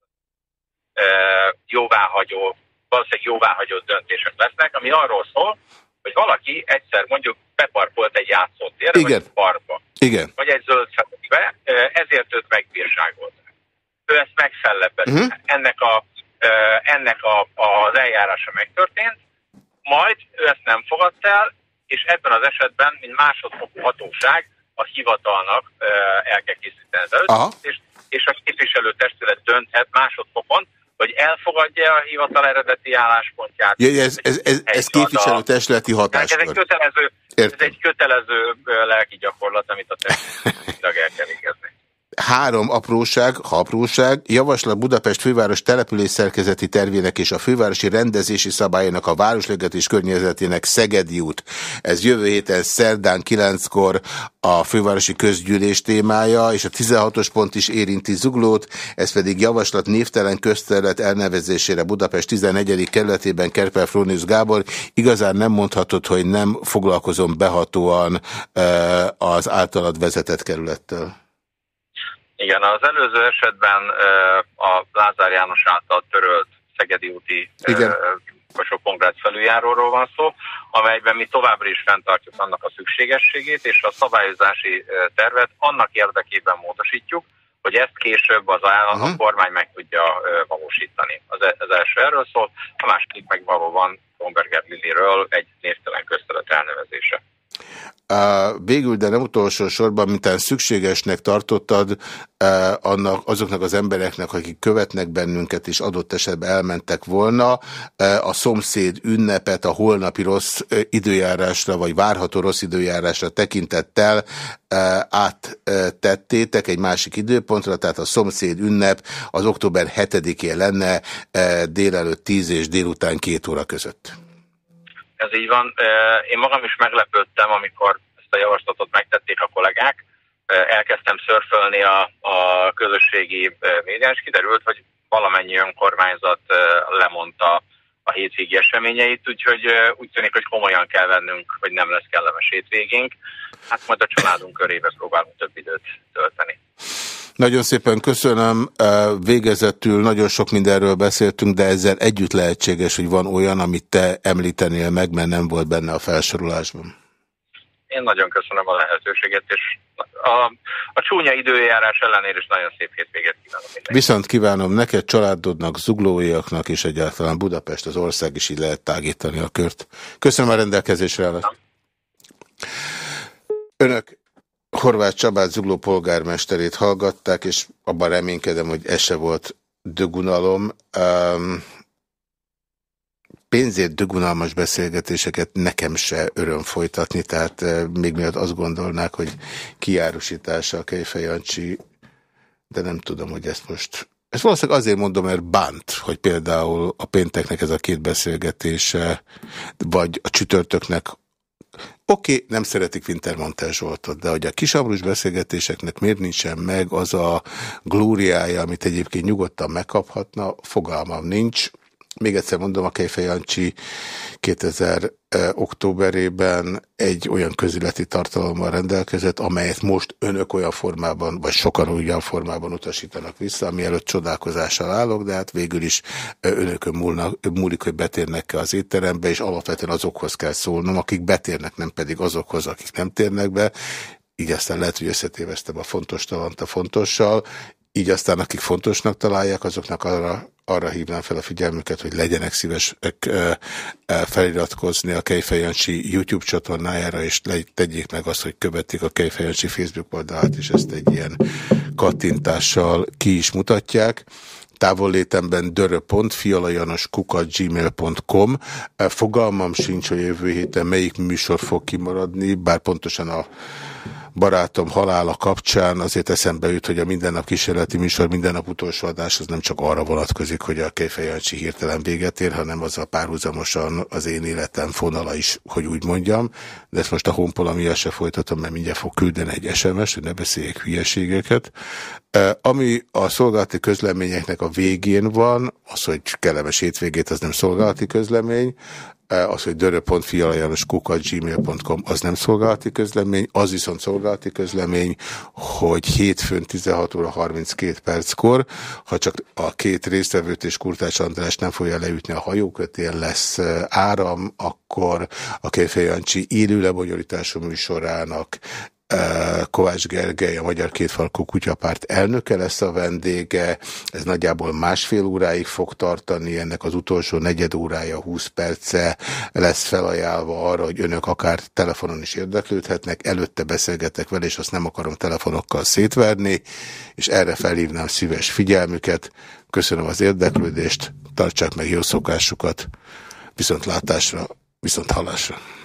jóváhagyó, valószínűleg jóváhagyó döntések lesznek, ami arról szól, hogy valaki egyszer mondjuk beparkolt egy játszótérre, vagy egy parkba, Igen. vagy egy zöld felületbe, ezért őt megbírságolták. Ő ezt megfellebbezte. Uh-huh. Ennek, a, ennek a, az eljárása megtörtént, majd ő ezt nem fogadta el, és ebben az esetben, mint másodfokú hatóság, a hivatalnak el kell készíteni az előtt, és a képviselőtestület dönthet másodfokon, hogy elfogadja a hivatal eredeti álláspontját. Ja, ez, ez, ez, ez képviselőtestületi hatáskör. Ez egy kötelező, ez egy kötelező lelki gyakorlat, amit a testület el kell végezni. Három apróság, ha apróság, javaslat Budapest főváros település szerkezeti tervének és a fővárosi rendezési szabályának a városlegetés környezetének Szegedi út. Ez jövő héten szerdán 9-kor a fővárosi közgyűlés témája, és a 16-os pont is érinti Zuglót, ez pedig javaslat névtelen közterület elnevezésére Budapest 14. kerületében Kerpel Frónius Gábor. Igazán nem mondhatod, hogy nem foglalkozom behatóan az általad vezetett kerülettel. Igen, az előző esetben a Lázár János által törölt Szegedi úti Kosok konkrét felüljáróról van szó, amelyben mi továbbra is fenntartjuk annak a szükségességét, és a szabályozási tervet annak érdekében módosítjuk, hogy ezt később az állam, a kormány meg tudja valósítani. Az, e, az első erről szól, a második meg valóban Bomberger Lilliről egy névtelen köztelet elnevezése. Végül, de nem utolsó sorban, mintán szükségesnek tartottad annak, azoknak az embereknek, akik követnek bennünket, és adott esetben elmentek volna, a szomszéd ünnepet a holnapi rossz időjárásra, vagy várható rossz időjárásra tekintettel áttettétek egy másik időpontra, tehát a szomszéd ünnep az október 7-én lenne délelőtt 10 és délután 2 óra között. Ez így van. Én magam is meglepődtem, amikor ezt a javaslatot megtették a kollégák. Elkezdtem szörfölni a, a közösségi médián, és kiderült, hogy valamennyi önkormányzat lemondta a hétvégi eseményeit, úgyhogy úgy tűnik, hogy komolyan kell vennünk, hogy nem lesz kellemes hétvégénk. Hát majd a családunk körébe próbálunk több időt tölteni. Nagyon szépen köszönöm. Végezetül nagyon sok mindenről beszéltünk, de ezzel együtt lehetséges, hogy van olyan, amit te említenél meg, mert nem volt benne a felsorolásban. Én nagyon köszönöm a lehetőséget, és a, a csúnya időjárás ellenére is nagyon szép hétvégét kívánok mindenki. Viszont kívánom neked, családodnak, zuglóiaknak, és egyáltalán Budapest, az ország is így lehet tágítani a kört. Köszönöm a rendelkezésre állat. Önök Horváth Csabát Zugló polgármesterét hallgatták, és abban reménykedem, hogy ez se volt dögunalom. Um, pénzért dögunalmas beszélgetéseket nekem se öröm folytatni, tehát uh, még miatt azt gondolnák, hogy kiárusítása a Kejfej Jancsi, de nem tudom, hogy ezt most... Ezt valószínűleg azért mondom, mert bánt, hogy például a pénteknek ez a két beszélgetése, vagy a csütörtöknek Oké, okay, nem szeretik Wintermantel Zsoltot, de hogy a kisabrus beszélgetéseknek miért nincsen meg az a glóriája, amit egyébként nyugodtan megkaphatna, fogalmam nincs. Még egyszer mondom, a Kejfej Jancsi 2000 októberében egy olyan közületi tartalommal rendelkezett, amelyet most önök olyan formában, vagy sokan olyan formában utasítanak vissza, ami előtt csodálkozással állok, de hát végül is önökön múlnak, múlik, hogy betérnek-e az étterembe, és alapvetően azokhoz kell szólnom, akik betérnek, nem pedig azokhoz, akik nem térnek be, így aztán lehet, hogy összetéveztem a fontos talant a fontossal, így aztán akik fontosnak találják, azoknak arra, arra hívnám fel a figyelmüket, hogy legyenek szívesek feliratkozni a Kejfejancsi YouTube csatornájára, és tegyék meg azt, hogy követik a Kejfejancsi Facebook oldalát, és ezt egy ilyen kattintással ki is mutatják. Távollétemben dörö.fialajanoskukat.gmail.com Fogalmam sincs, hogy jövő héten melyik műsor fog kimaradni, bár pontosan a barátom halála kapcsán azért eszembe jut, hogy a mindennap kísérleti műsor, mindennap utolsó adás az nem csak arra vonatkozik, hogy a Kejfejancsi hirtelen véget ér, hanem az a párhuzamosan az én életem fonala is, hogy úgy mondjam. De ezt most a honpola miatt se folytatom, mert mindjárt fog küldeni egy SMS, hogy ne beszéljek hülyeségeket. Ami a szolgálati közleményeknek a végén van, az, hogy kellemes hétvégét, az nem szolgálati közlemény, az, hogy dörö.fialajanoskukat.gmail.com az nem szolgálati közlemény, az viszont szolgálati közlemény, hogy hétfőn 16 óra 32 perckor, ha csak a két résztvevőt és Kurtács András nem fogja leütni a hajókötél, lesz áram, akkor a Kejfej Jancsi élő lebonyolítású műsorának Kovács Gergely, a Magyar Kétfarkú Kutyapárt elnöke lesz a vendége. Ez nagyjából másfél óráig fog tartani, ennek az utolsó negyed órája, 20 perce lesz felajánlva arra, hogy önök akár telefonon is érdeklődhetnek. Előtte beszélgetek vele, és azt nem akarom telefonokkal szétverni, és erre felhívnám szíves figyelmüket. Köszönöm az érdeklődést, tartsák meg jó szokásukat, viszont látásra, viszont hallásra.